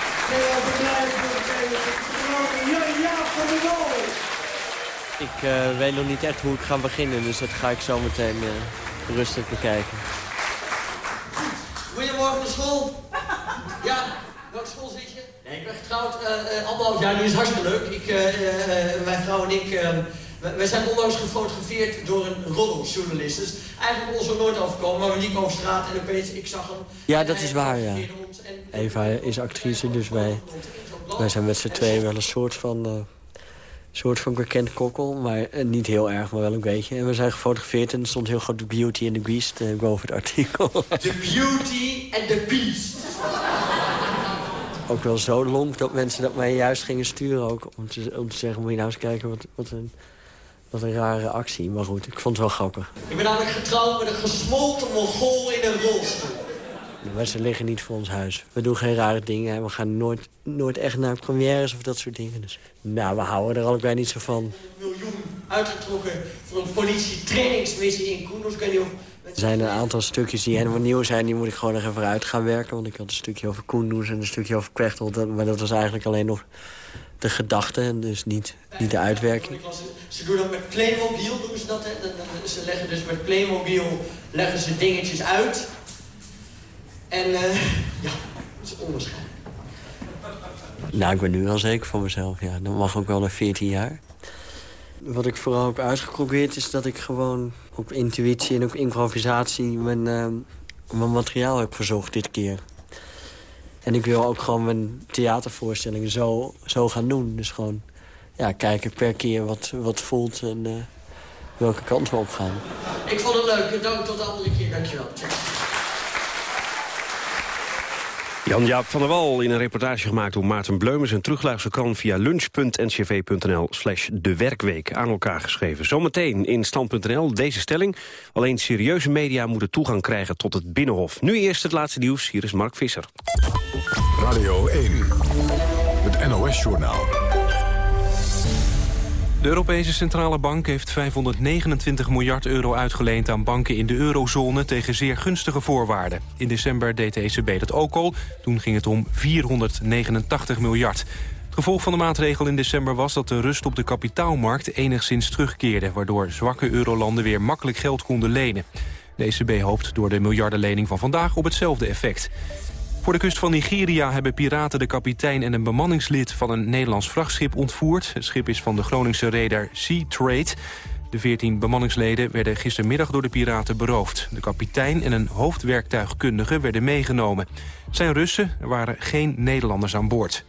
Ik uh, weet nog niet echt hoe ik ga beginnen, dus dat ga ik zo meteen uh, rustig bekijken. Goedemorgen naar school. Ja, welke school zit je? Nee, ik ben getrouwd uh, anderhalf jaar, nu is het hartstikke leuk. Ik, mijn vrouw en ik, wij zijn onlangs gefotografeerd door een roddeljournalist. Dus eigenlijk ons er nooit overkomen, maar we liepen over straat en opeens, ik zag hem. Ja, dat is waar, ja. Eva is actrice, dus wij, wij zijn met z'n tweeën wel een soort van soort van bekend kokkel, maar eh, niet heel erg, maar wel een beetje. En we zijn gefotografeerd en er stond heel groot de Beauty and the Beast uh, boven het artikel. The Beauty and the Beast. ook wel zo lonk dat mensen dat mij juist gingen sturen ook. Om te, om te zeggen, moet je nou eens kijken wat, wat, een, wat een rare actie. Maar goed, ik vond het wel grappig. Ik ben namelijk getrouwd met een gesmolten mongool in een rolstoel. Maar ze liggen niet voor ons huis. We doen geen rare dingen en we gaan nooit, nooit echt naar premières of dat soort dingen. Dus, nou, we houden er allebei niet zo van. miljoen uitgetrokken voor een politietrainingsmissie in Koendos. Er zijn een aantal stukjes die helemaal nieuw zijn. Die moet ik gewoon nog even uit gaan werken. Want ik had een stukje over Koendoes en een stukje over Kwechtel. Maar dat was eigenlijk alleen nog de gedachte en dus niet, niet de uitwerking. Ze doen dat met Playmobil, doen ze dat. Hè? Ze leggen dus met Playmobil leggen ze dingetjes uit. En uh, ja, dat is onwaarschijnlijk. Nou, ik ben nu wel zeker van mezelf, ja. Dat mag ook wel na 14 jaar. Wat ik vooral heb uitgeprobeerd is dat ik gewoon op intuïtie en op improvisatie mijn, uh, mijn materiaal heb verzocht dit keer. En ik wil ook gewoon mijn theatervoorstellingen zo, zo gaan doen. Dus gewoon ja, kijken per keer wat, wat voelt en uh, welke kant we op gaan. Ik vond het leuk. Dank tot de andere keer. Dankjewel. Jan-Jaap van der Wal in een reportage gemaakt door Maarten Bleumers... en terugluisteren kan via lunch.ncv.nl slash de werkweek aan elkaar geschreven. Zometeen in stand.nl deze stelling. Alleen serieuze media moeten toegang krijgen tot het Binnenhof. Nu eerst het laatste nieuws. Hier is Mark Visser. Radio 1, het NOS-journaal. De Europese Centrale Bank heeft 529 miljard euro uitgeleend aan banken in de eurozone tegen zeer gunstige voorwaarden. In december deed de ECB dat ook al. Toen ging het om 489 miljard. Het gevolg van de maatregel in december was dat de rust op de kapitaalmarkt enigszins terugkeerde, waardoor zwakke eurolanden weer makkelijk geld konden lenen. De ECB hoopt door de miljardenlening van vandaag op hetzelfde effect. Voor de kust van Nigeria hebben piraten de kapitein en een bemanningslid van een Nederlands vrachtschip ontvoerd. Het schip is van de Groningse reder Sea Trade. De 14 bemanningsleden werden gistermiddag door de piraten beroofd. De kapitein en een hoofdwerktuigkundige werden meegenomen. Het zijn Russen, er waren geen Nederlanders aan boord.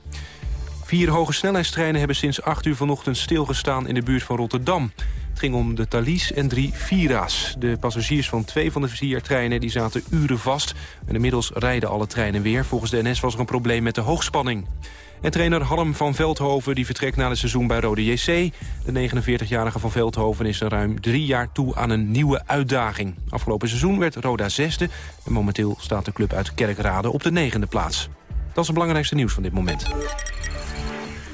Vier hoge snelheidstreinen hebben sinds 8 uur vanochtend stilgestaan in de buurt van Rotterdam. Het ging om de Thalys en drie Vira's. De passagiers van twee van de vier treinen die zaten uren vast. En inmiddels rijden alle treinen weer. Volgens de NS was er een probleem met de hoogspanning. En trainer Harm van Veldhoven die vertrekt na het seizoen bij Rode JC. De 49-jarige van Veldhoven is er ruim drie jaar toe aan een nieuwe uitdaging. Afgelopen seizoen werd Roda zesde. En momenteel staat de club uit Kerkrade op de negende plaats. Dat is het belangrijkste nieuws van dit moment.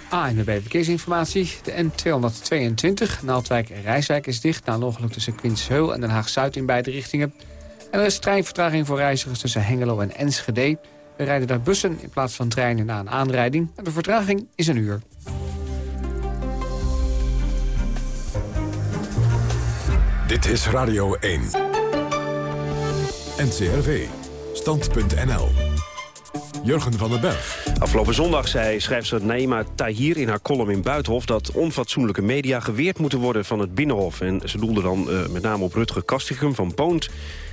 ANWB Verkeersinformatie. De N222 Naaldwijk en Rijswijk is dicht... na een ongeluk tussen Quintsheul en Den Haag-Zuid in beide richtingen. En er is treinvertraging voor reizigers tussen Hengelo en Enschede. We rijden daar bussen in plaats van treinen na een aanrijding. En de vertraging is een uur. Dit is Radio 1. NCRV. Stand.nl. Jurgen van den Berg. Afgelopen zondag zei schrijfster Naima Tahir in haar column in Buitenhof... dat onfatsoenlijke media geweerd moeten worden van het Binnenhof. En ze doelde dan uh, met name op Rutger Kastigum van Poont...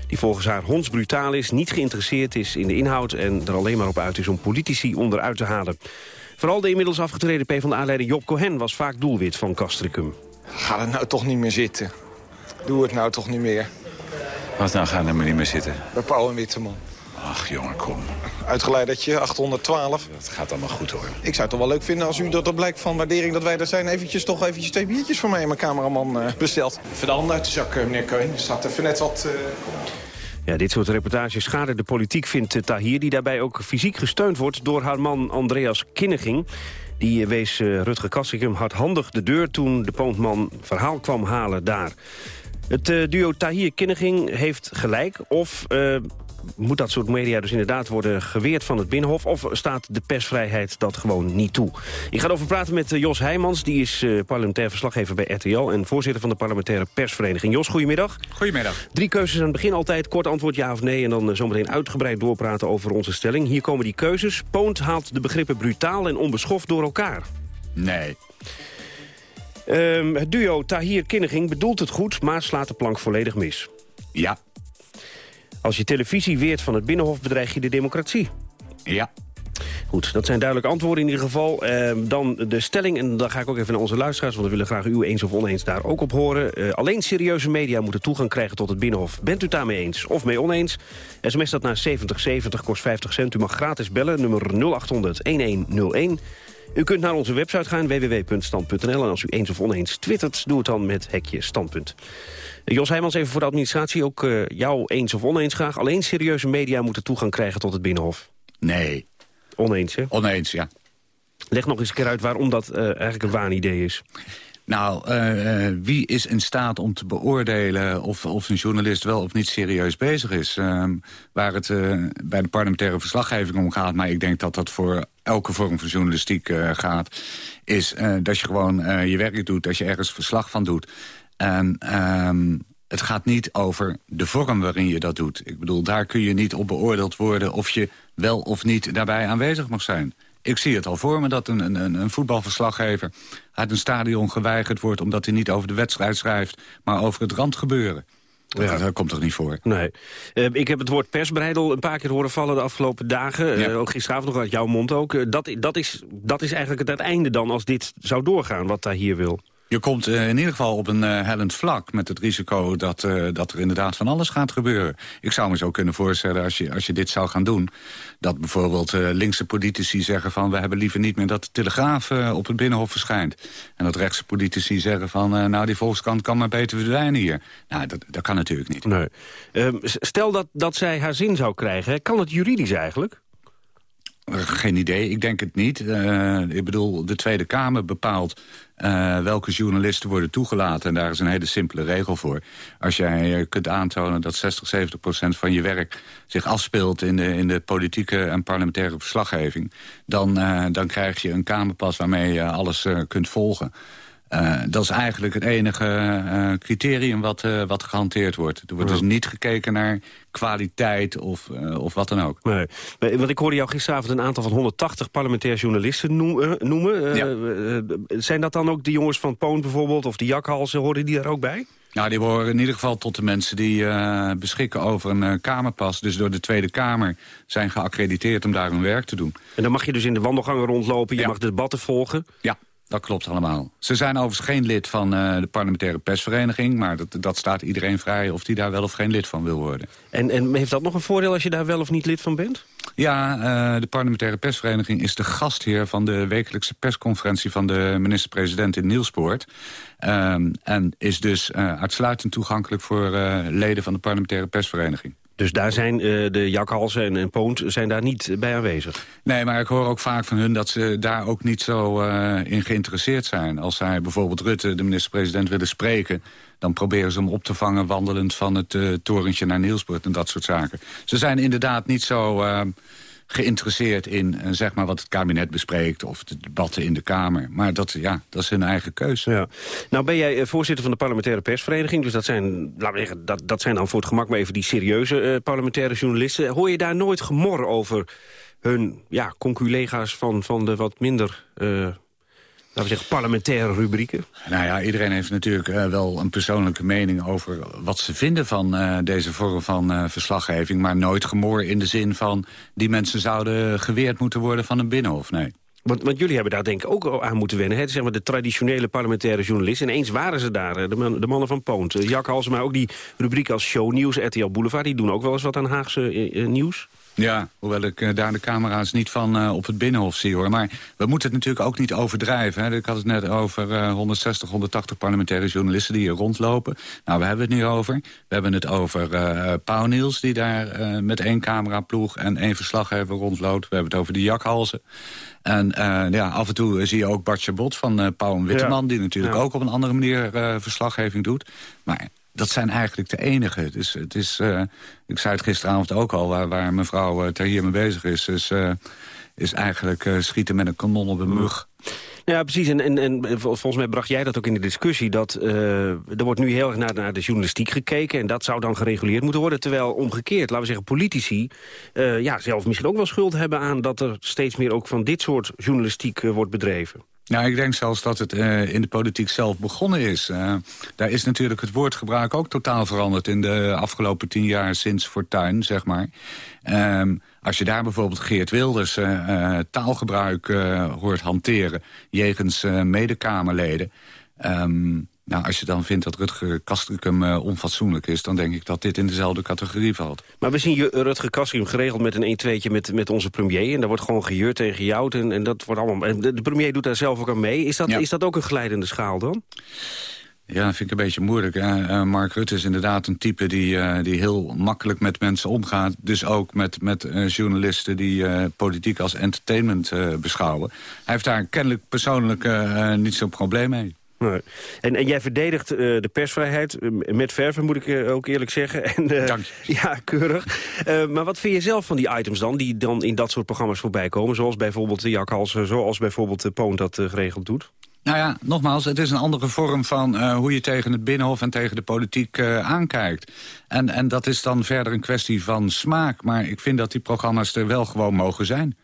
die volgens haar hondsbrutaal is, niet geïnteresseerd is in de inhoud... en er alleen maar op uit is om politici onderuit te halen. Vooral de inmiddels afgetreden PvdA-leider Job Cohen... was vaak doelwit van Castricum. Ga er nou toch niet meer zitten. Doe het nou toch niet meer. Wat nou gaan er maar niet meer zitten? Bij Pauw en Witteman. Ach, jongen, kom. Uitgeleidertje, 812. Het gaat allemaal goed, hoor. Ik zou het toch wel leuk vinden als u dat er blijkt van waardering dat wij er zijn... eventjes toch eventjes twee biertjes voor mij en mijn cameraman uh, bestelt. Even de handen uit de zak, uh, meneer Keun. Er staat even net wat... Uh... Ja, dit soort reportages schaden de politiek, vindt Tahir... die daarbij ook fysiek gesteund wordt door haar man Andreas Kinneging. Die wees Rutger Kassikum hardhandig de deur toen de poontman verhaal kwam halen daar. Het duo Tahir-Kinneging heeft gelijk of moet dat soort media dus inderdaad worden geweerd van het Binnenhof... of staat de persvrijheid dat gewoon niet toe? Ik ga erover praten met Jos Heijmans. Die is uh, parlementair verslaggever bij RTL... en voorzitter van de parlementaire persvereniging. Jos, goedemiddag. Goedemiddag. Drie keuzes aan het begin altijd. Kort antwoord ja of nee... en dan uh, zometeen uitgebreid doorpraten over onze stelling. Hier komen die keuzes. Poont haalt de begrippen brutaal en onbeschoft door elkaar. Nee. Um, het duo Tahir-Kinneging bedoelt het goed... maar slaat de plank volledig mis. Ja. Als je televisie weert van het Binnenhof bedreig je de democratie. Ja. Goed, dat zijn duidelijke antwoorden in ieder geval. Uh, dan de stelling, en dan ga ik ook even naar onze luisteraars... want we willen graag u eens of oneens daar ook op horen. Uh, alleen serieuze media moeten toegang krijgen tot het Binnenhof. Bent u daarmee eens of mee oneens? SMS dat naar 7070, kost 50 cent. U mag gratis bellen, nummer 0800-1101. U kunt naar onze website gaan, www.stand.nl. En als u eens of oneens twittert, doe het dan met hekje standpunt. Jos Heijmans, even voor de administratie. Ook uh, jou eens of oneens graag. Alleen serieuze media moeten toegang krijgen tot het Binnenhof. Nee. Oneens, hè? Oneens, ja. Leg nog eens een keer uit waarom dat uh, eigenlijk een waanidee is. Nou, uh, uh, wie is in staat om te beoordelen of, of een journalist wel of niet serieus bezig is? Uh, waar het bij de parlementaire verslaggeving om gaat, maar ik denk dat dat voor elke vorm van journalistiek gaat, is dat je gewoon je werk doet, dat je ergens verslag van doet. En ehm, het gaat niet over de vorm waarin je dat doet. Ik bedoel, daar kun je niet op beoordeeld worden... of je wel of niet daarbij aanwezig mag zijn. Ik zie het al voor me dat een, een, een voetbalverslaggever... uit een stadion geweigerd wordt omdat hij niet over de wedstrijd schrijft... maar over het randgebeuren. Ja. Dat komt toch niet voor? Nee. Uh, ik heb het woord persbreidel een paar keer horen vallen de afgelopen dagen. Ja. Uh, ook gisteravond nog uit jouw mond ook. Uh, dat, dat, is, dat is eigenlijk het einde dan als dit zou doorgaan, wat daar hier wil. Je komt uh, in ieder geval op een uh, hellend vlak met het risico dat, uh, dat er inderdaad van alles gaat gebeuren. Ik zou me zo kunnen voorstellen als je, als je dit zou gaan doen... dat bijvoorbeeld linkse politici zeggen van... we hebben liever niet meer dat de Telegraaf op het Binnenhof verschijnt. En dat rechtse politici zeggen van... nou, die Volkskrant kan maar beter verdwijnen hier. Nou, dat, dat kan natuurlijk niet. Nee. Ehm, stel dat, dat zij haar zin zou krijgen, kan het juridisch eigenlijk? Geen idee, ik denk het niet. Uh, ik bedoel, de Tweede Kamer bepaalt uh, welke journalisten worden toegelaten. En daar is een hele simpele regel voor. Als jij kunt aantonen dat 60, 70 procent van je werk zich afspeelt... in de, in de politieke en parlementaire verslaggeving... dan, dan krijg je een Kamerpas waarmee je alles kunt volgen. Uh, dat is eigenlijk het enige uh, criterium wat, uh, wat gehanteerd wordt. Er wordt ja. dus niet gekeken naar kwaliteit of, of wat dan ook. Nee. Want ik hoorde jou gisteravond een aantal van 180 parlementaire journalisten noemen. Ja. zijn dat dan ook de jongens van Poon bijvoorbeeld of de Jakhalsen? Horen die daar ook bij? Nou, die behoren in ieder geval tot de mensen die beschikken over een Kamerpas. Dus door de Tweede Kamer zijn geaccrediteerd om daar hun werk te doen. En dan mag je dus in de wandelgangen rondlopen, je ja. mag de debatten volgen? Ja. Dat klopt allemaal. Ze zijn overigens geen lid van uh, de parlementaire persvereniging... maar dat, dat staat iedereen vrij of die daar wel of geen lid van wil worden. En, en heeft dat nog een voordeel als je daar wel of niet lid van bent? Ja, uh, de parlementaire persvereniging is de gastheer... van de wekelijkse persconferentie van de minister-president in Nielspoort. Um, en is dus uh, uitsluitend toegankelijk voor leden van de parlementaire persvereniging. Dus daar zijn uh, de jakhalsen en, en Poont zijn daar niet bij aanwezig? Nee, maar ik hoor ook vaak van hun dat ze daar ook niet zo uh, in geïnteresseerd zijn. Als zij bijvoorbeeld Rutte, de minister-president, willen spreken... dan proberen ze hem op te vangen wandelend van het uh, torentje naar Nielspoort en dat soort zaken. Ze zijn inderdaad niet zo geïnteresseerd in uh, zeg maar wat het kabinet bespreekt... of de debatten in de Kamer. Maar dat, ja, dat is hun eigen keuze. Nou ben jij uh, voorzitter van de parlementaire persvereniging. Dus dat zijn, laten dat, dat zijn dan voor het gemak maar even die serieuze uh, parlementaire journalisten. Hoor je daar nooit gemor over hun ja, conculega's van, van de wat minder laten we zeggen, parlementaire rubrieken? Nou ja, iedereen heeft natuurlijk uh, wel een persoonlijke mening over wat ze vinden van uh, deze vorm van uh, verslaggeving. Maar nooit gemoor in de zin van die mensen zouden geweerd moeten worden van een binnenhof, nee. Want, want, jullie hebben daar denk ik ook aan moeten wennen. Hè? Zeg maar de traditionele parlementaire journalist. En eens waren ze daar, de, man, de mannen van Poont. Jak Halsen, maar ook die rubriek als shownieuws, RTL Boulevard... die doen ook wel eens wat aan Haagse nieuws. Ja, hoewel ik uh, daar de camera's niet van uh, op het Binnenhof zie hoor. Maar we moeten het natuurlijk ook niet overdrijven. Hè. Ik had het net over uh, 160, 180 parlementaire journalisten die hier rondlopen. Nou, we hebben het nu over. We hebben het over uh, Pauw Niels die daar met één cameraploeg en één verslaggever rondloopt. We hebben het over de jakhalzen. En ja, af en toe zie je ook Bart Chabot van Pauw en Witteman... Ja. die natuurlijk ja. ook op een andere manier verslaggeving doet. Maar dat zijn eigenlijk de enige. Het is, het is, uh, ik zei het gisteravond ook al, waar, waar mevrouw uh, ter hier mee bezig is... is, uh, is eigenlijk schieten met een kanon op een mug. Ja, precies. En, en, en volgens mij bracht jij dat ook in de discussie... dat er wordt nu heel erg naar, naar de journalistiek gekeken... en dat zou dan gereguleerd moeten worden. Terwijl omgekeerd, laten we zeggen, politici... ja, zelf misschien ook wel schuld hebben aan... dat er steeds meer ook van dit soort journalistiek wordt bedreven. Nou, ik denk zelfs dat het uh, in de politiek zelf begonnen is. Daar is natuurlijk het woordgebruik ook totaal veranderd... in de afgelopen tien jaar sinds Fortuin, zeg maar. Um, als je daar bijvoorbeeld Geert Wilders uh, taalgebruik hoort hanteren... jegens medekamerleden... Um, nou, als je dan vindt dat Rutger Kastrikum uh, onfatsoenlijk is... dan denk ik dat dit in dezelfde categorie valt. Maar we zien Rutger Kastrikum geregeld met een 1-2'tje met, met onze premier... en daar wordt gewoon gejeurd tegen jou. En, en, dat wordt allemaal, en de, premier doet daar zelf ook aan mee. Is dat, ja. is dat ook een glijdende schaal dan? Ja, dat vind ik een beetje moeilijk. Uh, Mark Rutte is inderdaad een type die, uh, die heel makkelijk met mensen omgaat. Dus ook met, met uh, journalisten die politiek als entertainment beschouwen. Hij heeft daar kennelijk persoonlijk niet zo'n probleem mee. Nee. En, en jij verdedigt uh, de persvrijheid uh, met verven, moet ik uh, ook eerlijk zeggen. En, Dank Ja, keurig. maar wat vind je zelf van die items dan, die dan in dat soort programma's voorbij komen? Zoals bijvoorbeeld de Jakhals, zoals bijvoorbeeld de Poont dat geregeld doet? Nou ja, nogmaals, het is een andere vorm van uh, hoe je tegen het Binnenhof en tegen de politiek uh, aankijkt. En, en dat is dan verder een kwestie van smaak. Maar ik vind dat die programma's er wel gewoon mogen zijn.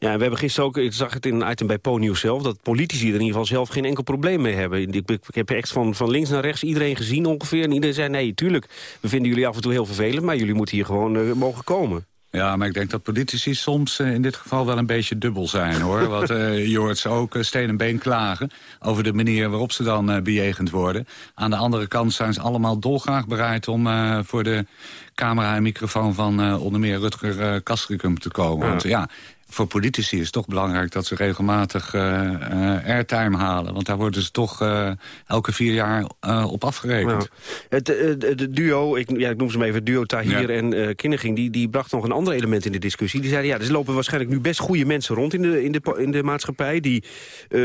Ja, we hebben gisteren ook, ik zag het in een item bij Po zelf... dat politici er in ieder geval zelf geen enkel probleem mee hebben. Ik, heb echt van, van links naar rechts iedereen gezien ongeveer. En iedereen zei, nee, tuurlijk, we vinden jullie af en toe heel vervelend... maar jullie moeten hier gewoon uh, mogen komen. Ja, maar ik denk dat politici soms uh, in dit geval wel een beetje dubbel zijn, hoor. Want uh, je hoort ze ook uh, steen en been klagen over de manier waarop ze dan bejegend worden. Aan de andere kant zijn ze allemaal dolgraag bereid om voor de camera en microfoon van onder meer Rutger Kastrikum te komen. Ja. Want ja, voor politici is het toch belangrijk dat ze regelmatig uh, uh, airtime halen. Want daar worden ze toch uh, elke vier jaar op afgerekend. Nou, het de duo, ik, ja, ik noem ze maar even, duo Tahir ja. en Kinneging... Die, die bracht nog een ander element in de discussie. Die zeiden, ja, er lopen waarschijnlijk nu best goede mensen rond in de, in de, in de maatschappij... die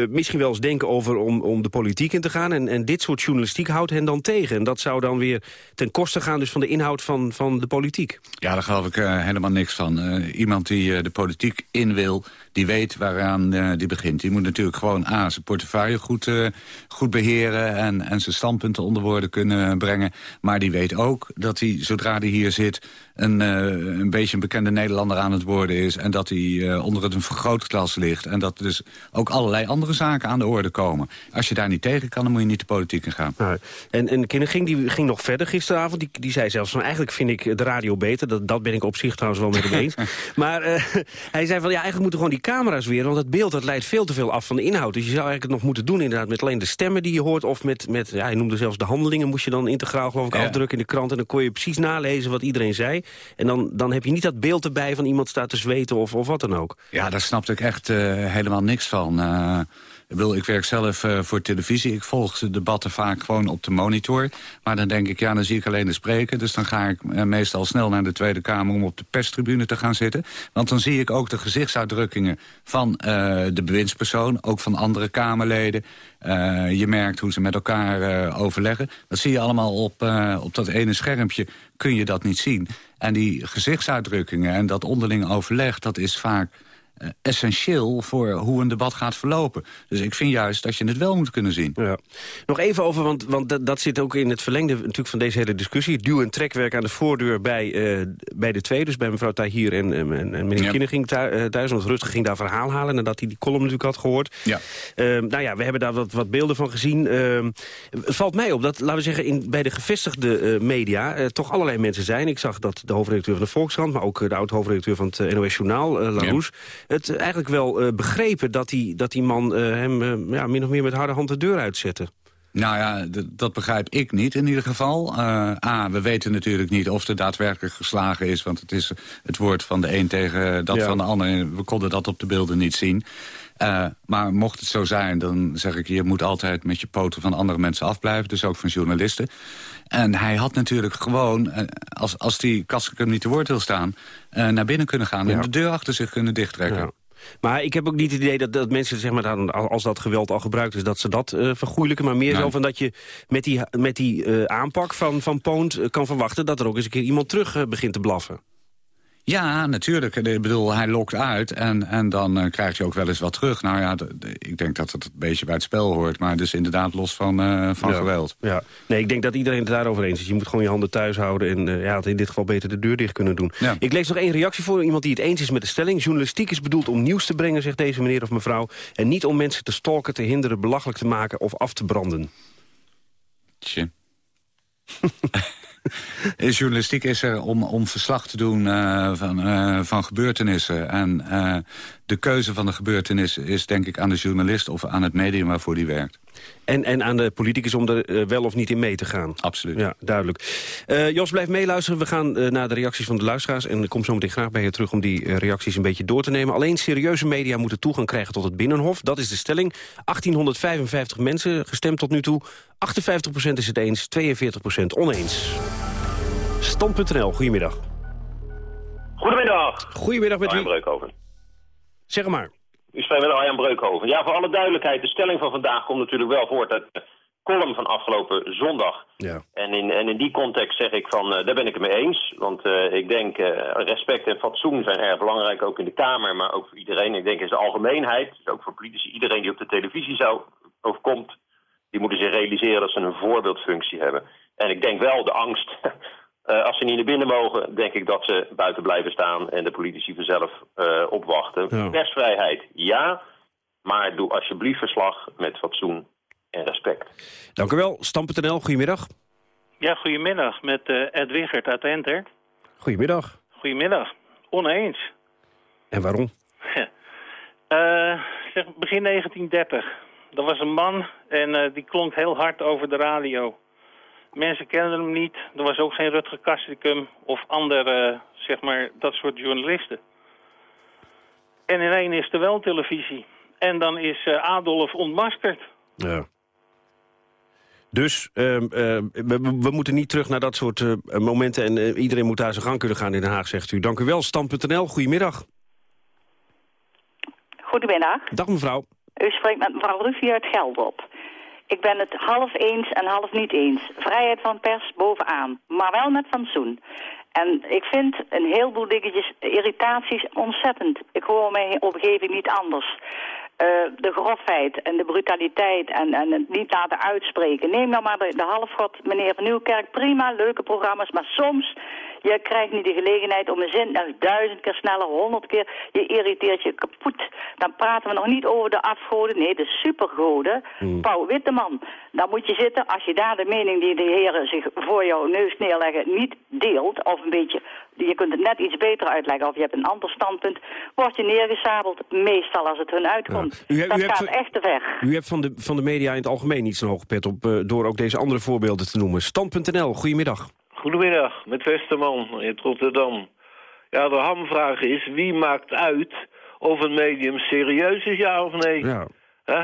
misschien wel eens denken over om, om de politiek in te gaan. En, en dit soort journalistiek houdt hen dan tegen. En dat zou dan weer ten koste gaan dus van de inhoud van, van de politiek. Ja, daar geloof ik helemaal niks van. iemand die de politiek in wil, die weet waaraan uh, die begint. Die moet natuurlijk gewoon A, zijn portefeuille goed, uh, goed beheren... En, en zijn standpunten onder woorden kunnen brengen. Maar die weet ook dat hij, zodra hij hier zit... Een, uh, een beetje een bekende Nederlander aan het worden is... en dat hij onder het een vergrootglas ligt... en dat dus ook allerlei andere zaken aan de orde komen. Als je daar niet tegen kan, dan moet je niet de politiek in gaan. Nou, en, en Kinder ging, die ging nog verder gisteravond. Die, die zei zelfs van eigenlijk vind ik de radio beter. Dat, dat ben ik op zich trouwens wel met hem eens. maar hij zei van ja, eigenlijk moeten gewoon die camera's weer. Want het beeld dat leidt veel te veel af van de inhoud. Dus je zou eigenlijk het nog moeten doen inderdaad met alleen de stemmen die je hoort. Of met, met ja, hij noemde zelfs de handelingen moest je dan integraal geloof ik afdrukken in de krant. En dan kon je precies nalezen wat iedereen zei. En dan, dan heb je niet dat beeld erbij van iemand staat te zweten of, of wat dan ook. Ja, daar snapte ik echt uh, helemaal niks van. Uh, wil, ik werk zelf uh, voor televisie. Ik volg de debatten vaak gewoon op de monitor. Maar dan denk ik, ja, dan zie ik alleen de spreker. Dus dan ga ik uh, meestal snel naar de Tweede Kamer... om op de perstribune te gaan zitten. Want dan zie ik ook de gezichtsuitdrukkingen van uh, de bewindspersoon. Ook van andere Kamerleden. je merkt hoe ze met elkaar overleggen. Dat zie je allemaal op, op dat ene schermpje. Kun je dat niet zien. En die gezichtsuitdrukkingen en dat onderling overleg... dat is vaak essentieel voor hoe een debat gaat verlopen. Dus ik vind juist dat je het wel moet kunnen zien. Ja. Nog even over, want, want dat, dat, zit ook in het verlengde natuurlijk van deze hele discussie. Duw- en trekwerk aan de voordeur bij, uh, bij de twee, dus bij mevrouw Tahir en, en, en meneer ja. Kinner ging thuis. Want Rutte ging daar verhaal halen nadat hij die column natuurlijk had gehoord. Ja. Uh, nou ja, we hebben daar wat, wat beelden van gezien. het valt mij op dat, laten we zeggen, in, bij de gevestigde media... toch allerlei mensen zijn. Ik zag dat de hoofdredacteur van de Volkskrant... maar ook de oud-hoofdredacteur van het NOS Journaal, Larousse... Ja het eigenlijk wel uh, begrepen dat die, dat die man uh, hem uh, ja, min of meer met harde hand de deur uitzette. Nou ja, dat begrijp ik niet in ieder geval. A, we weten natuurlijk niet of er daadwerkelijk geslagen is... want het is het woord van de een tegen dat ja. van de ander. We konden dat op de beelden niet zien. maar mocht het zo zijn, dan zeg ik... je moet altijd met je poten van andere mensen afblijven. Dus ook van journalisten. En hij had natuurlijk gewoon, als, als die Kassekum niet te woord wil staan... naar binnen kunnen gaan en de deur achter zich kunnen dichttrekken. Ja. Maar ik heb ook niet het idee dat, dat mensen, zeg maar, dan, als dat geweld al gebruikt is... dat ze dat uh, vergoeilijken, maar meer nee. zo van dat je met die, met die uh, aanpak van, van Poont... Kan verwachten dat er ook eens een keer iemand terug begint te blaffen. Ja, natuurlijk. Ik bedoel, hij lokt uit en, en dan uh, krijgt hij ook wel eens wat terug. Nou ja, ik denk dat het een beetje bij het spel hoort. Maar dus inderdaad los van, uh, van ja. geweld. Ja. Nee, ik denk dat iedereen het daarover eens is. Je moet gewoon je handen thuis houden en uh, ja, in dit geval beter de deur dicht kunnen doen. Ja. Ik lees nog één reactie voor iemand die het eens is met de stelling. Journalistiek is bedoeld om nieuws te brengen, zegt deze meneer of mevrouw. En niet om mensen te stalken, te hinderen, belachelijk te maken of af te branden. Tje. Journalistiek is er om, om verslag te doen uh, van, uh, van gebeurtenissen. En uh, de keuze van de gebeurtenissen is denk ik aan de journalist... of aan het medium waarvoor die werkt. En, en aan de politicus om er uh, wel of niet in mee te gaan. Absoluut. Ja, duidelijk. Uh, Jos, blijf meeluisteren. We gaan uh, naar de reacties van de luisteraars. En ik kom zo meteen graag bij je terug om die reacties een beetje door te nemen. Alleen serieuze media moeten toegang krijgen tot het Binnenhof. Dat is de stelling. 1855 mensen gestemd tot nu toe. 58% is het eens, 42% oneens. Stand.nl, goedemiddag. Goedemiddag. Goedemiddag met Breukhoven. Zeg maar. U spreekt met Arjan Breukhoven. Ja, voor alle duidelijkheid, de stelling van vandaag komt natuurlijk wel voort uit de column van afgelopen zondag. Ja. En, in, en in die context zeg ik van, uh, daar ben ik het mee eens. Want uh, ik denk, uh, respect en fatsoen zijn erg belangrijk, ook in de Kamer, maar ook voor iedereen. Ik denk in zijn algemeenheid, dus ook voor politici, iedereen die op de televisie zou overkomt, die moeten zich realiseren dat ze een voorbeeldfunctie hebben. En ik denk wel de angst Uh, als ze niet naar binnen mogen, denk ik dat ze buiten blijven staan en de politici vanzelf uh, opwachten. Ja. Persvrijheid, ja, maar doe alsjeblieft verslag met fatsoen en respect. Dank u wel. Stam.nl, goedemiddag. Ja, goedemiddag. Met uh, Ed Wigert uit Enter. Goedemiddag. Goedemiddag. Oneens. En waarom? zeg, begin 1930. Er was een man en die klonk heel hard over de radio. Mensen kenden hem niet. Er was ook geen Rutger Kastrikum of andere, zeg maar, dat soort journalisten. En in één is er wel televisie. En dan is uh, Adolf ontmaskerd. Ja. Dus uh, uh, we, we, moeten niet terug naar dat soort uh, momenten... en uh, iedereen moet daar zijn gang kunnen gaan in Den Haag, zegt u. Dank u wel. Stam.nl, goedemiddag. Goedemiddag. Dag mevrouw. U spreekt met mevrouw Ruffie uit Geldop. Ik ben het half eens en half niet eens. Vrijheid van pers bovenaan, maar wel met fatsoen. En ik vind een heleboel dingetjes, irritaties, ontzettend. Ik hoor mijn omgeving niet anders. Uh, de grofheid en de brutaliteit en, en het niet laten uitspreken. Neem nou maar de, de halfgod, meneer Van Nieuwkerk, prima, leuke programma's. Maar soms Je krijgt niet de gelegenheid om een zin nou, duizend keer sneller, honderd keer. Je irriteert je kapot. Dan praten we nog niet over de afgoden, nee, de supergoden. Hmm. Pauw Witteman, dan moet je zitten. Als je daar de mening die de heren zich voor jouw neus neerleggen niet deelt, of een beetje, je kunt het net iets beter uitleggen, of je hebt een ander standpunt, word je neergesabeld, meestal als het hun uitkomt. U, dat gaat van- echt te ver. U hebt van de, van de media in het algemeen niet zo'n hoge pet op... eh, door ook deze andere voorbeelden te noemen. Stand.nl, goedemiddag. Goedemiddag, met Westerman in Rotterdam. Ja, de hamvraag is, wie maakt uit of een medium serieus is, ja of nee? Ja. Eh,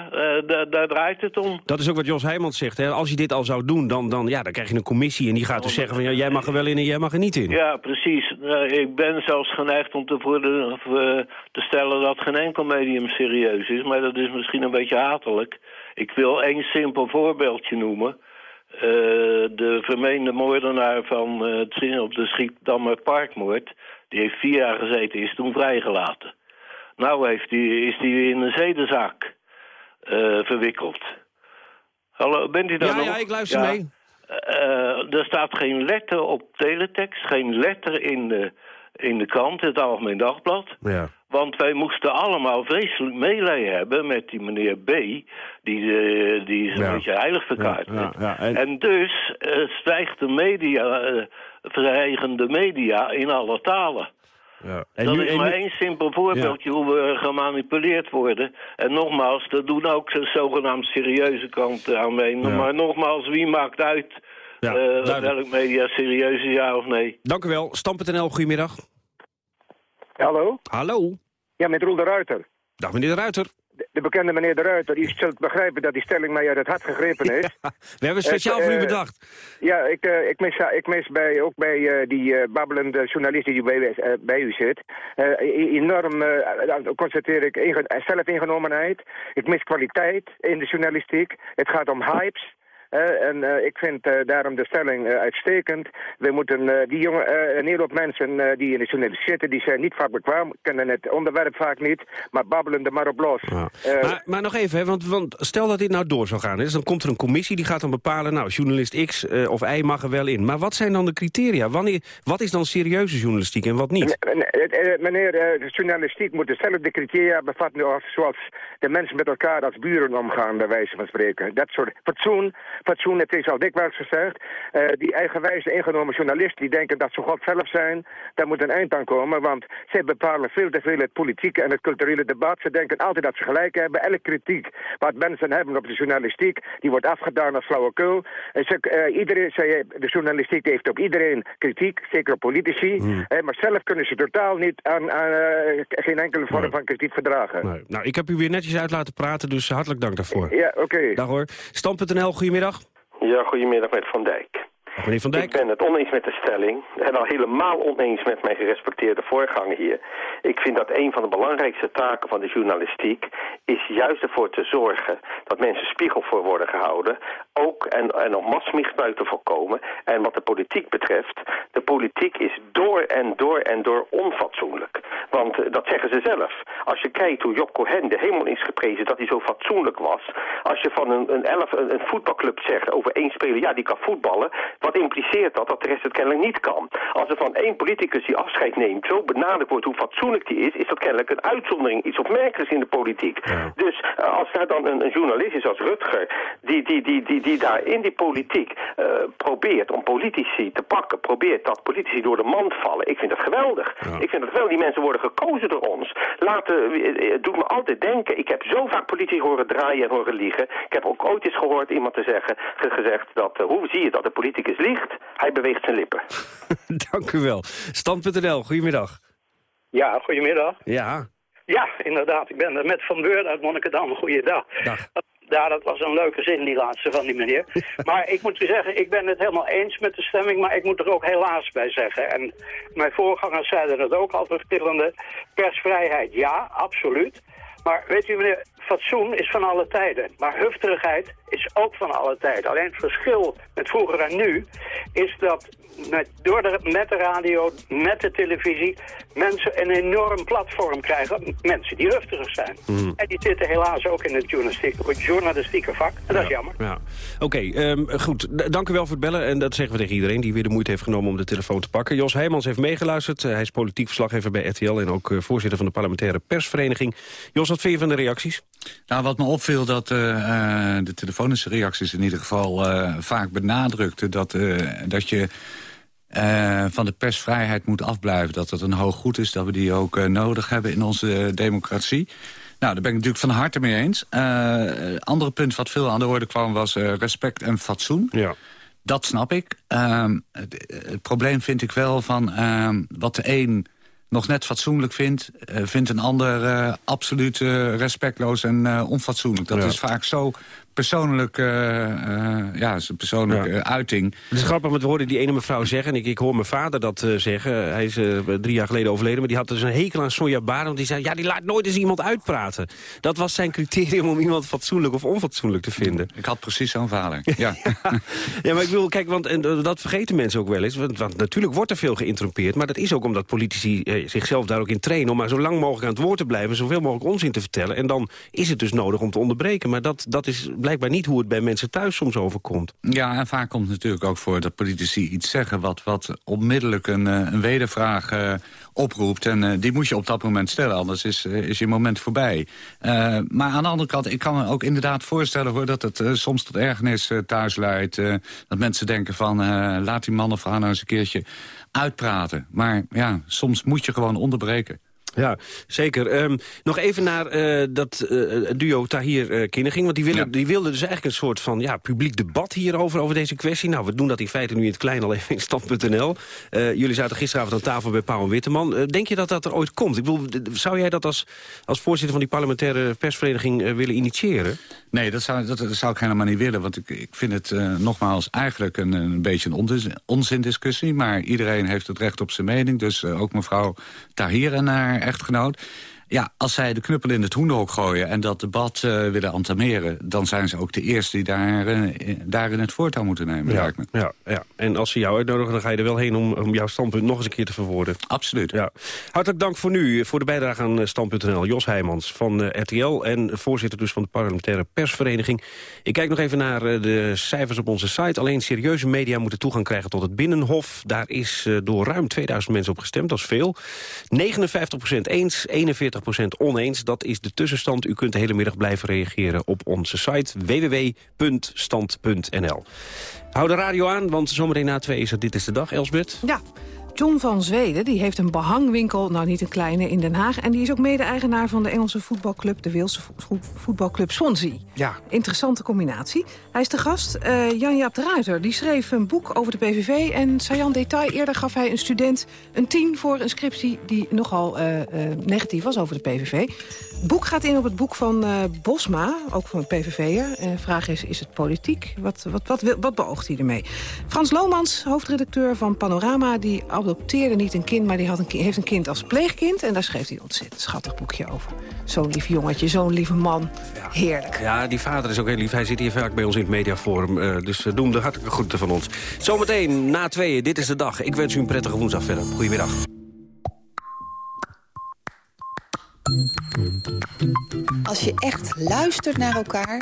daar- daar draait het om. Dat is ook wat Jos Heijmans zegt. Hè? Als je dit al zou doen, dan, dan, ja, dan krijg je een commissie... en die gaat dus zeggen van ja, jij mag er wel in en jij mag er niet in. Ja, precies. Eh, ik ben zelfs geneigd om te, voor de, voor, te stellen dat geen enkel medium serieus is. Maar dat is misschien een beetje hatelijk. Ik wil één simpel voorbeeldje noemen. Eh, de vermeende moordenaar van eh, het op de Schiedammer Parkmoord... die heeft vier jaar gezeten, is toen vrijgelaten. Nou heeft die, is hij in een zedenzaak eh, verwikkeld. Hallo, bent u daar Ja, nog? ja, ik luister mee. Er staat geen letter op teletext, geen letter in de, in de krant, het Algemeen Dagblad. Ja. Want wij moesten allemaal vreselijk meelijden hebben met die meneer B. Die, eh, die is een Ja. beetje heilig verklaard. Ja, ja, ja, en... en- dus eh, stijgt de media, eh vereigen de media in alle talen. Ja. dat nu- is en maar nu- één simpel voorbeeldje hoe we gemanipuleerd worden. En nogmaals, dat doen ook de zogenaamd serieuze kanten aan mee. Ja. Maar nogmaals, wie maakt uit Ja, duidelijk. welk media serieus is, ja of nee? Dank u wel. Stam.nl, goedemiddag. Hallo? Hallo. Ja, met Roel de Ruiter. Dag meneer de Ruiter. De, de bekende meneer de Ruiter, die zult begrijpen dat die stelling mij uit het hart gegrepen is. We hebben speciaal voor u eh, bedacht. Ja, ik, eh, ik mis, ik mis bij, ook bij eh, die eh, babbelende journalist die bij, bij u zit. eh, e- enorm, eh, constateer ik, inge- zelfingenomenheid. Ik mis kwaliteit in de journalistiek. Het gaat om hypes. En eh, ik vind eh, daarom de stelling eh, uitstekend. We moeten die jongen, een hele hoop mensen die in de journalistiek zitten, die zijn niet vaak bekwaam, kennen het onderwerp vaak niet, maar babbelen er maar op los. Maar, maar nog even, hè, want, want stel dat dit nou door zou gaan. Dus dan komt er een commissie die gaat dan bepalen... nou, journalist X of Y mag er wel in. Maar wat zijn dan de criteria? Wanneer, wat is dan serieuze journalistiek en wat niet? Nee, nee, meneer, de journalistiek moet dezelfde criteria bevatten als, zoals de mensen met elkaar als buren omgaan, bij wijze van spreken. Dat soort fatsoen, fatsoen, het is al dikwijls gezegd. eh, die eigenwijze ingenomen journalisten die denken dat ze God zelf zijn, daar moet een eind aan komen, want zij bepalen veel te veel het politieke en het culturele debat. Ze denken altijd dat ze gelijk hebben. Elke kritiek wat mensen hebben op de journalistiek, die wordt afgedaan als flauwekul. En ze, eh, iedereen, zij, de journalistiek heeft op iedereen kritiek, zeker op politici. Eh, maar zelf kunnen ze totaal niet aan, aan geen enkele vorm van kritiek verdragen. Nee. Nou, ik heb u weer netjes uit laten praten, dus hartelijk dank daarvoor. Ja, oké. Dag hoor. Stam.nl, goedemiddag. Ja, goedemiddag met Van Dijk. Dag meneer Van Dijk. Ik ben het oneens met de stelling en al helemaal oneens met mijn gerespecteerde voorganger hier. Ik vind dat een van de belangrijkste taken van de journalistiek is juist ervoor te zorgen dat mensen spiegel voor worden gehouden. Ook en, en om masmisbruik te voorkomen. En wat de politiek betreft, de politiek is door en door en door onfatsoenlijk. Want eh, dat zeggen ze zelf. Als je kijkt hoe Job Cohen de hemel is geprezen dat hij zo fatsoenlijk was. Als je van een, een, elf, een, een voetbalclub zegt over één speler, ja die kan voetballen. Wat impliceert dat? Dat de rest het kennelijk niet kan. Als er van één politicus die afscheid neemt zo benadrukt wordt hoe fatsoenlijk die is, is dat kennelijk een uitzondering, iets opmerkelijks in de politiek. Dus eh, als daar dan een, een journalist is als Rutger, die, die, die, die, die daar in die politiek eh, probeert om politici te pakken, probeert dat politici door de mand vallen. Ik vind dat geweldig. Ik vind dat wel, die mensen worden gekozen door ons. Laten, eh, het doet me altijd denken, ik heb zo vaak politici horen draaien en horen liegen. Ik heb ook ooit eens gehoord iemand te zeggen, ge- gezegd dat, hoe zie je dat de politicus liegt? Hij beweegt zijn lippen. Dank u wel. Stand.nl, goedemiddag. Ja, goedemiddag. Ja. Ja, inderdaad. Ik ben er met Van Beur uit Monnikendam. Goeiedag. Ja, dat was een leuke zin, die laatste van die meneer. maar ik moet u zeggen, ik ben het helemaal eens met de stemming, maar ik moet er ook helaas bij zeggen. En mijn voorgangers zeiden het ook al verschillende. Persvrijheid, ja, absoluut. Maar weet u meneer, fatsoen is van alle tijden. Maar hufterigheid is ook van alle tijden. Alleen het verschil met vroeger en nu is dat met, door de, met de radio, met de televisie, mensen een enorm platform krijgen. Mensen die hufterig zijn. Mm. En die zitten helaas ook in het journalistieke, het journalistieke vak. En dat is jammer. Ja. Oké, ehm, goed. Dank u wel voor het bellen. En dat zeggen we tegen iedereen die weer de moeite heeft genomen om de telefoon te pakken. Jos Heijmans heeft meegeluisterd. Hij is politiek verslaggever bij RTL en ook eh, voorzitter van de parlementaire persvereniging. Jos, wat vind je van de reacties? Nou, wat me opviel, dat eh, eh, de telefonische reacties in ieder geval eh, vaak benadrukten... dat, dat je van de persvrijheid moet afblijven. Dat dat een hoog goed is, dat we die ook nodig hebben in onze democratie. Nou, daar ben ik natuurlijk van harte mee eens. Eh andere punt wat veel aan de orde kwam was respect en fatsoen. Ja. Dat snap ik. Ehm, het, het probleem vind ik wel van ehm, wat de een nog net fatsoenlijk vindt... eh, vindt een ander eh, absoluut eh, respectloos en onfatsoenlijk. Dat Ja. is vaak zo persoonlijk, eh, eh, ja, is een persoonlijke uiting. Het is grappig, want we hoorden die ene mevrouw zeggen... en ik, ik hoor mijn vader dat eh, zeggen. Hij is drie jaar geleden overleden... maar die had dus een hekel aan Sonja Baren. Want die zei, ja, die laat nooit eens iemand uitpraten. Dat was zijn criterium om iemand fatsoenlijk of onfatsoenlijk te vinden. Ik had precies zo'n vader, ja. Ja, maar ik wil, kijk, want en, dat vergeten mensen ook wel eens. Want, want natuurlijk wordt er veel geïnterrumpeerd. Maar dat is ook omdat politici zichzelf daar ook in trainen... om maar zo lang mogelijk aan het woord te blijven... zoveel mogelijk onzin te vertellen. En dan is het dus nodig om te onderbreken. Maar dat, dat is blijkbaar niet hoe het bij mensen thuis soms overkomt. Ja, en vaak komt het natuurlijk ook voor dat politici iets zeggen... wat, wat onmiddellijk een, eh, een wedervraag eh, oproept. En eh, die moet je op dat moment stellen, anders is, is je moment voorbij. Maar aan de andere kant, ik kan me ook inderdaad voorstellen... hoor, dat het soms tot ergernis thuis leidt. dat mensen denken van, laat die man of vrouw nou eens een keertje uitpraten. Maar ja, soms moet je gewoon onderbreken. Ja, zeker. Ehm, nog even naar eh, dat eh, duo Tahir uh, Kinneging. Want die willen, die wilden dus eigenlijk een soort van ja, publiek debat hierover, over deze kwestie. Nou, we doen dat in feite nu in het klein al even in stand.nl. Jullie zaten gisteravond aan tafel bij Pauw en Witteman. Denk je dat dat er ooit komt? Ik bedoel, zou jij dat als, als voorzitter van die parlementaire persvereniging willen initiëren? Nee, dat zou, dat, zou ik helemaal niet willen. Want ik, ik vind het uh, nogmaals eigenlijk een, een beetje een onzindiscussie. Maar iedereen heeft het recht op zijn mening. Dus uh, ook mevrouw Tahir en haar echtgenoot. Ja, als zij de knuppel in het hoenderhok gooien en dat debat uh, willen entameren... dan zijn ze ook de eerste die daar, uh, daarin het voortouw moeten nemen, ja, me. Ja, ja, en als ze jou uitnodigen, dan ga je er wel heen om, om jouw standpunt nog eens een keer te verwoorden. Absoluut. Ja. Hartelijk dank voor nu, voor de bijdrage aan Stand.nl. Jos Heijmans van uh, RTL en voorzitter dus van de parlementaire persvereniging. Ik kijk nog even naar de cijfers op onze site. Alleen serieuze media moeten toegang krijgen tot het Binnenhof. Daar is door ruim 2000 mensen op gestemd, dat is veel. 59% eens, 41 oneens. Dat is de tussenstand. U kunt de hele middag blijven reageren op onze site www.stand.nl. Hou de radio aan, want zometeen na twee is het Dit is de Dag. Elsbeth? Ja. John van Zweden die heeft een behangwinkel, nou niet een kleine, in Den Haag. En die is ook mede-eigenaar van de Engelse voetbalclub, de Waalse voetbalclub Swansea. Ja. Interessante combinatie. Hij is de gast, uh, Jan-Jaap de Ruiter. Die schreef een boek over de PVV. En saillant detail, eerder gaf hij een student een 10 voor een scriptie... die nogal uh, uh, negatief was over de PVV. Het boek gaat in op het boek van Bosma, ook van een PVV'er. De vraag is, is het politiek? Wat, wat, wat, wat, wat beoogt hij ermee? Frans Lomans, hoofdredacteur van Panorama... die adopteerde niet een kind, maar die had een, heeft een kind als pleegkind. En daar schreef hij een ontzettend schattig boekje over. Zo'n lief jongetje, zo'n lieve man. Ja. Heerlijk. Ja, die vader is ook heel lief. Hij zit hier vaak bij ons in het mediaforum. Uh, dus uh, doe hem de hartelijke groeten van ons. Zometeen na tweeën, dit is de dag. Ik wens u een prettige woensdag verder. Goedemiddag. Als je echt luistert naar elkaar,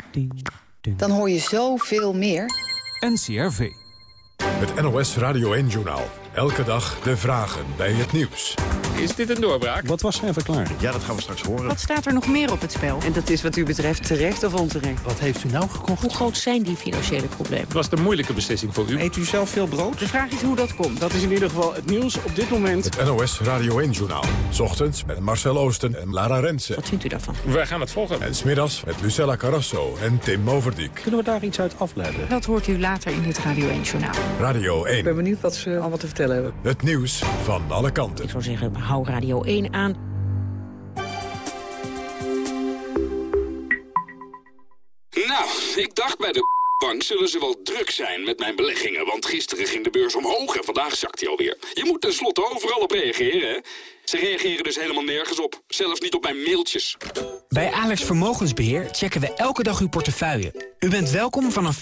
dan hoor je zoveel meer. NCRV. Het NOS Radio 1-journaal. Elke dag de vragen bij het nieuws. Is dit een doorbraak? Wat was zijn verklaring? Ja, dat gaan we straks horen. Wat staat er nog meer op het spel? En dat is wat u betreft terecht of onterecht. Wat heeft u nou gekocht? Hoe groot zijn die financiële problemen? Het was de moeilijke beslissing voor u. Eet u zelf veel brood? De vraag is hoe dat komt. Dat is in ieder geval het nieuws op dit moment. Het NOS Radio 1-journaal. Ochtends met Marcel Oosten en Lara Rensen. Wat vindt u daarvan? Wij gaan het volgen. En smiddags met Lucella Carrasso en Tim Overdijk. Kunnen we daar iets uit afleiden? Dat hoort u later in dit Radio 1-journaal. Radio 1. Ik ben benieuwd wat ze allemaal te vertellen hebben. Het nieuws van alle kanten. Ik zou zeggen, hou Radio 1 aan. Nou, ik dacht bij de bank zullen ze wel druk zijn met mijn beleggingen. Want gisteren ging de beurs omhoog en vandaag zakt hij alweer. Je moet tenslotte overal op reageren, hè? Ze reageren dus helemaal nergens op. Zelfs niet op mijn mailtjes. Bij Alex Vermogensbeheer checken we elke dag uw portefeuille. U bent welkom vanaf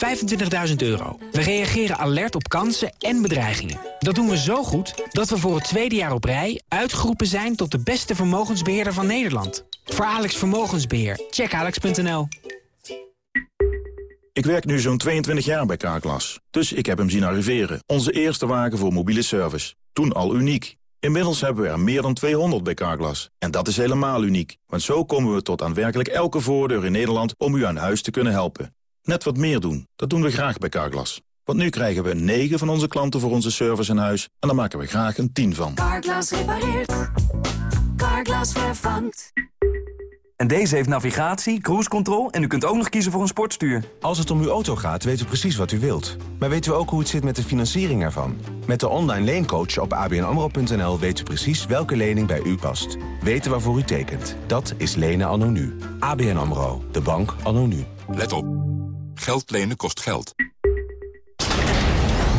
25.000 euro. We reageren alert op kansen en bedreigingen. Dat doen we zo goed dat we voor het tweede jaar op rij... uitgeroepen zijn tot de beste vermogensbeheerder van Nederland. Voor Alex Vermogensbeheer, check alex.nl. Ik werk nu zo'n 22 jaar bij Carglass, dus ik heb hem zien arriveren. Onze eerste wagen voor mobiele service. Toen al uniek. Inmiddels hebben we er meer dan 200 bij Carglass. En dat is helemaal uniek, want zo komen we tot aan werkelijk elke voordeur in Nederland om u aan huis te kunnen helpen. Net wat meer doen, dat doen we graag bij Carglass. Want nu krijgen we 9 van onze klanten voor onze service in huis en daar maken we graag een 10 van. Carglass repareert. Carglass vervangt. En deze heeft navigatie, cruise control en u kunt ook nog kiezen voor een sportstuur. Als het om uw auto gaat, weten we precies wat u wilt. Maar weten we ook hoe het zit met de financiering ervan? Met de online leencoach op abnamro.nl weet u precies welke lening bij u past. Weten waarvoor u tekent. Dat is lenen anno nu. ABN AMRO. De bank anno nu. Let op. Geld lenen kost geld.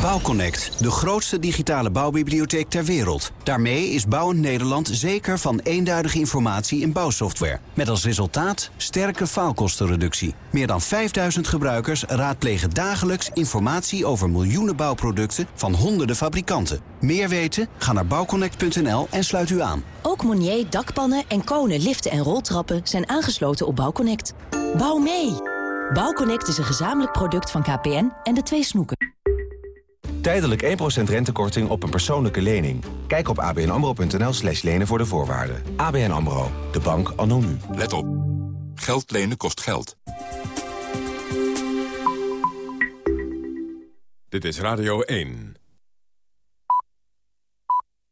Bouwconnect, de grootste digitale bouwbibliotheek ter wereld. Daarmee is Bouwend Nederland zeker van eenduidige informatie in bouwsoftware. Met als resultaat sterke faalkostenreductie. Meer dan 5000 gebruikers raadplegen dagelijks informatie over miljoenen bouwproducten van honderden fabrikanten. Meer weten? Ga naar bouwconnect.nl en sluit u aan. Ook Monier dakpannen en konen liften en roltrappen zijn aangesloten op Bouwconnect. Bouw mee! Bouwconnect is een gezamenlijk product van KPN en de twee snoeken. Tijdelijk 1% rentekorting op een persoonlijke lening. Kijk op abnamro.nl slash lenen voor de voorwaarden. ABN AMRO, de bank anno nu. Let op. Geld lenen kost geld. Dit is Radio 1.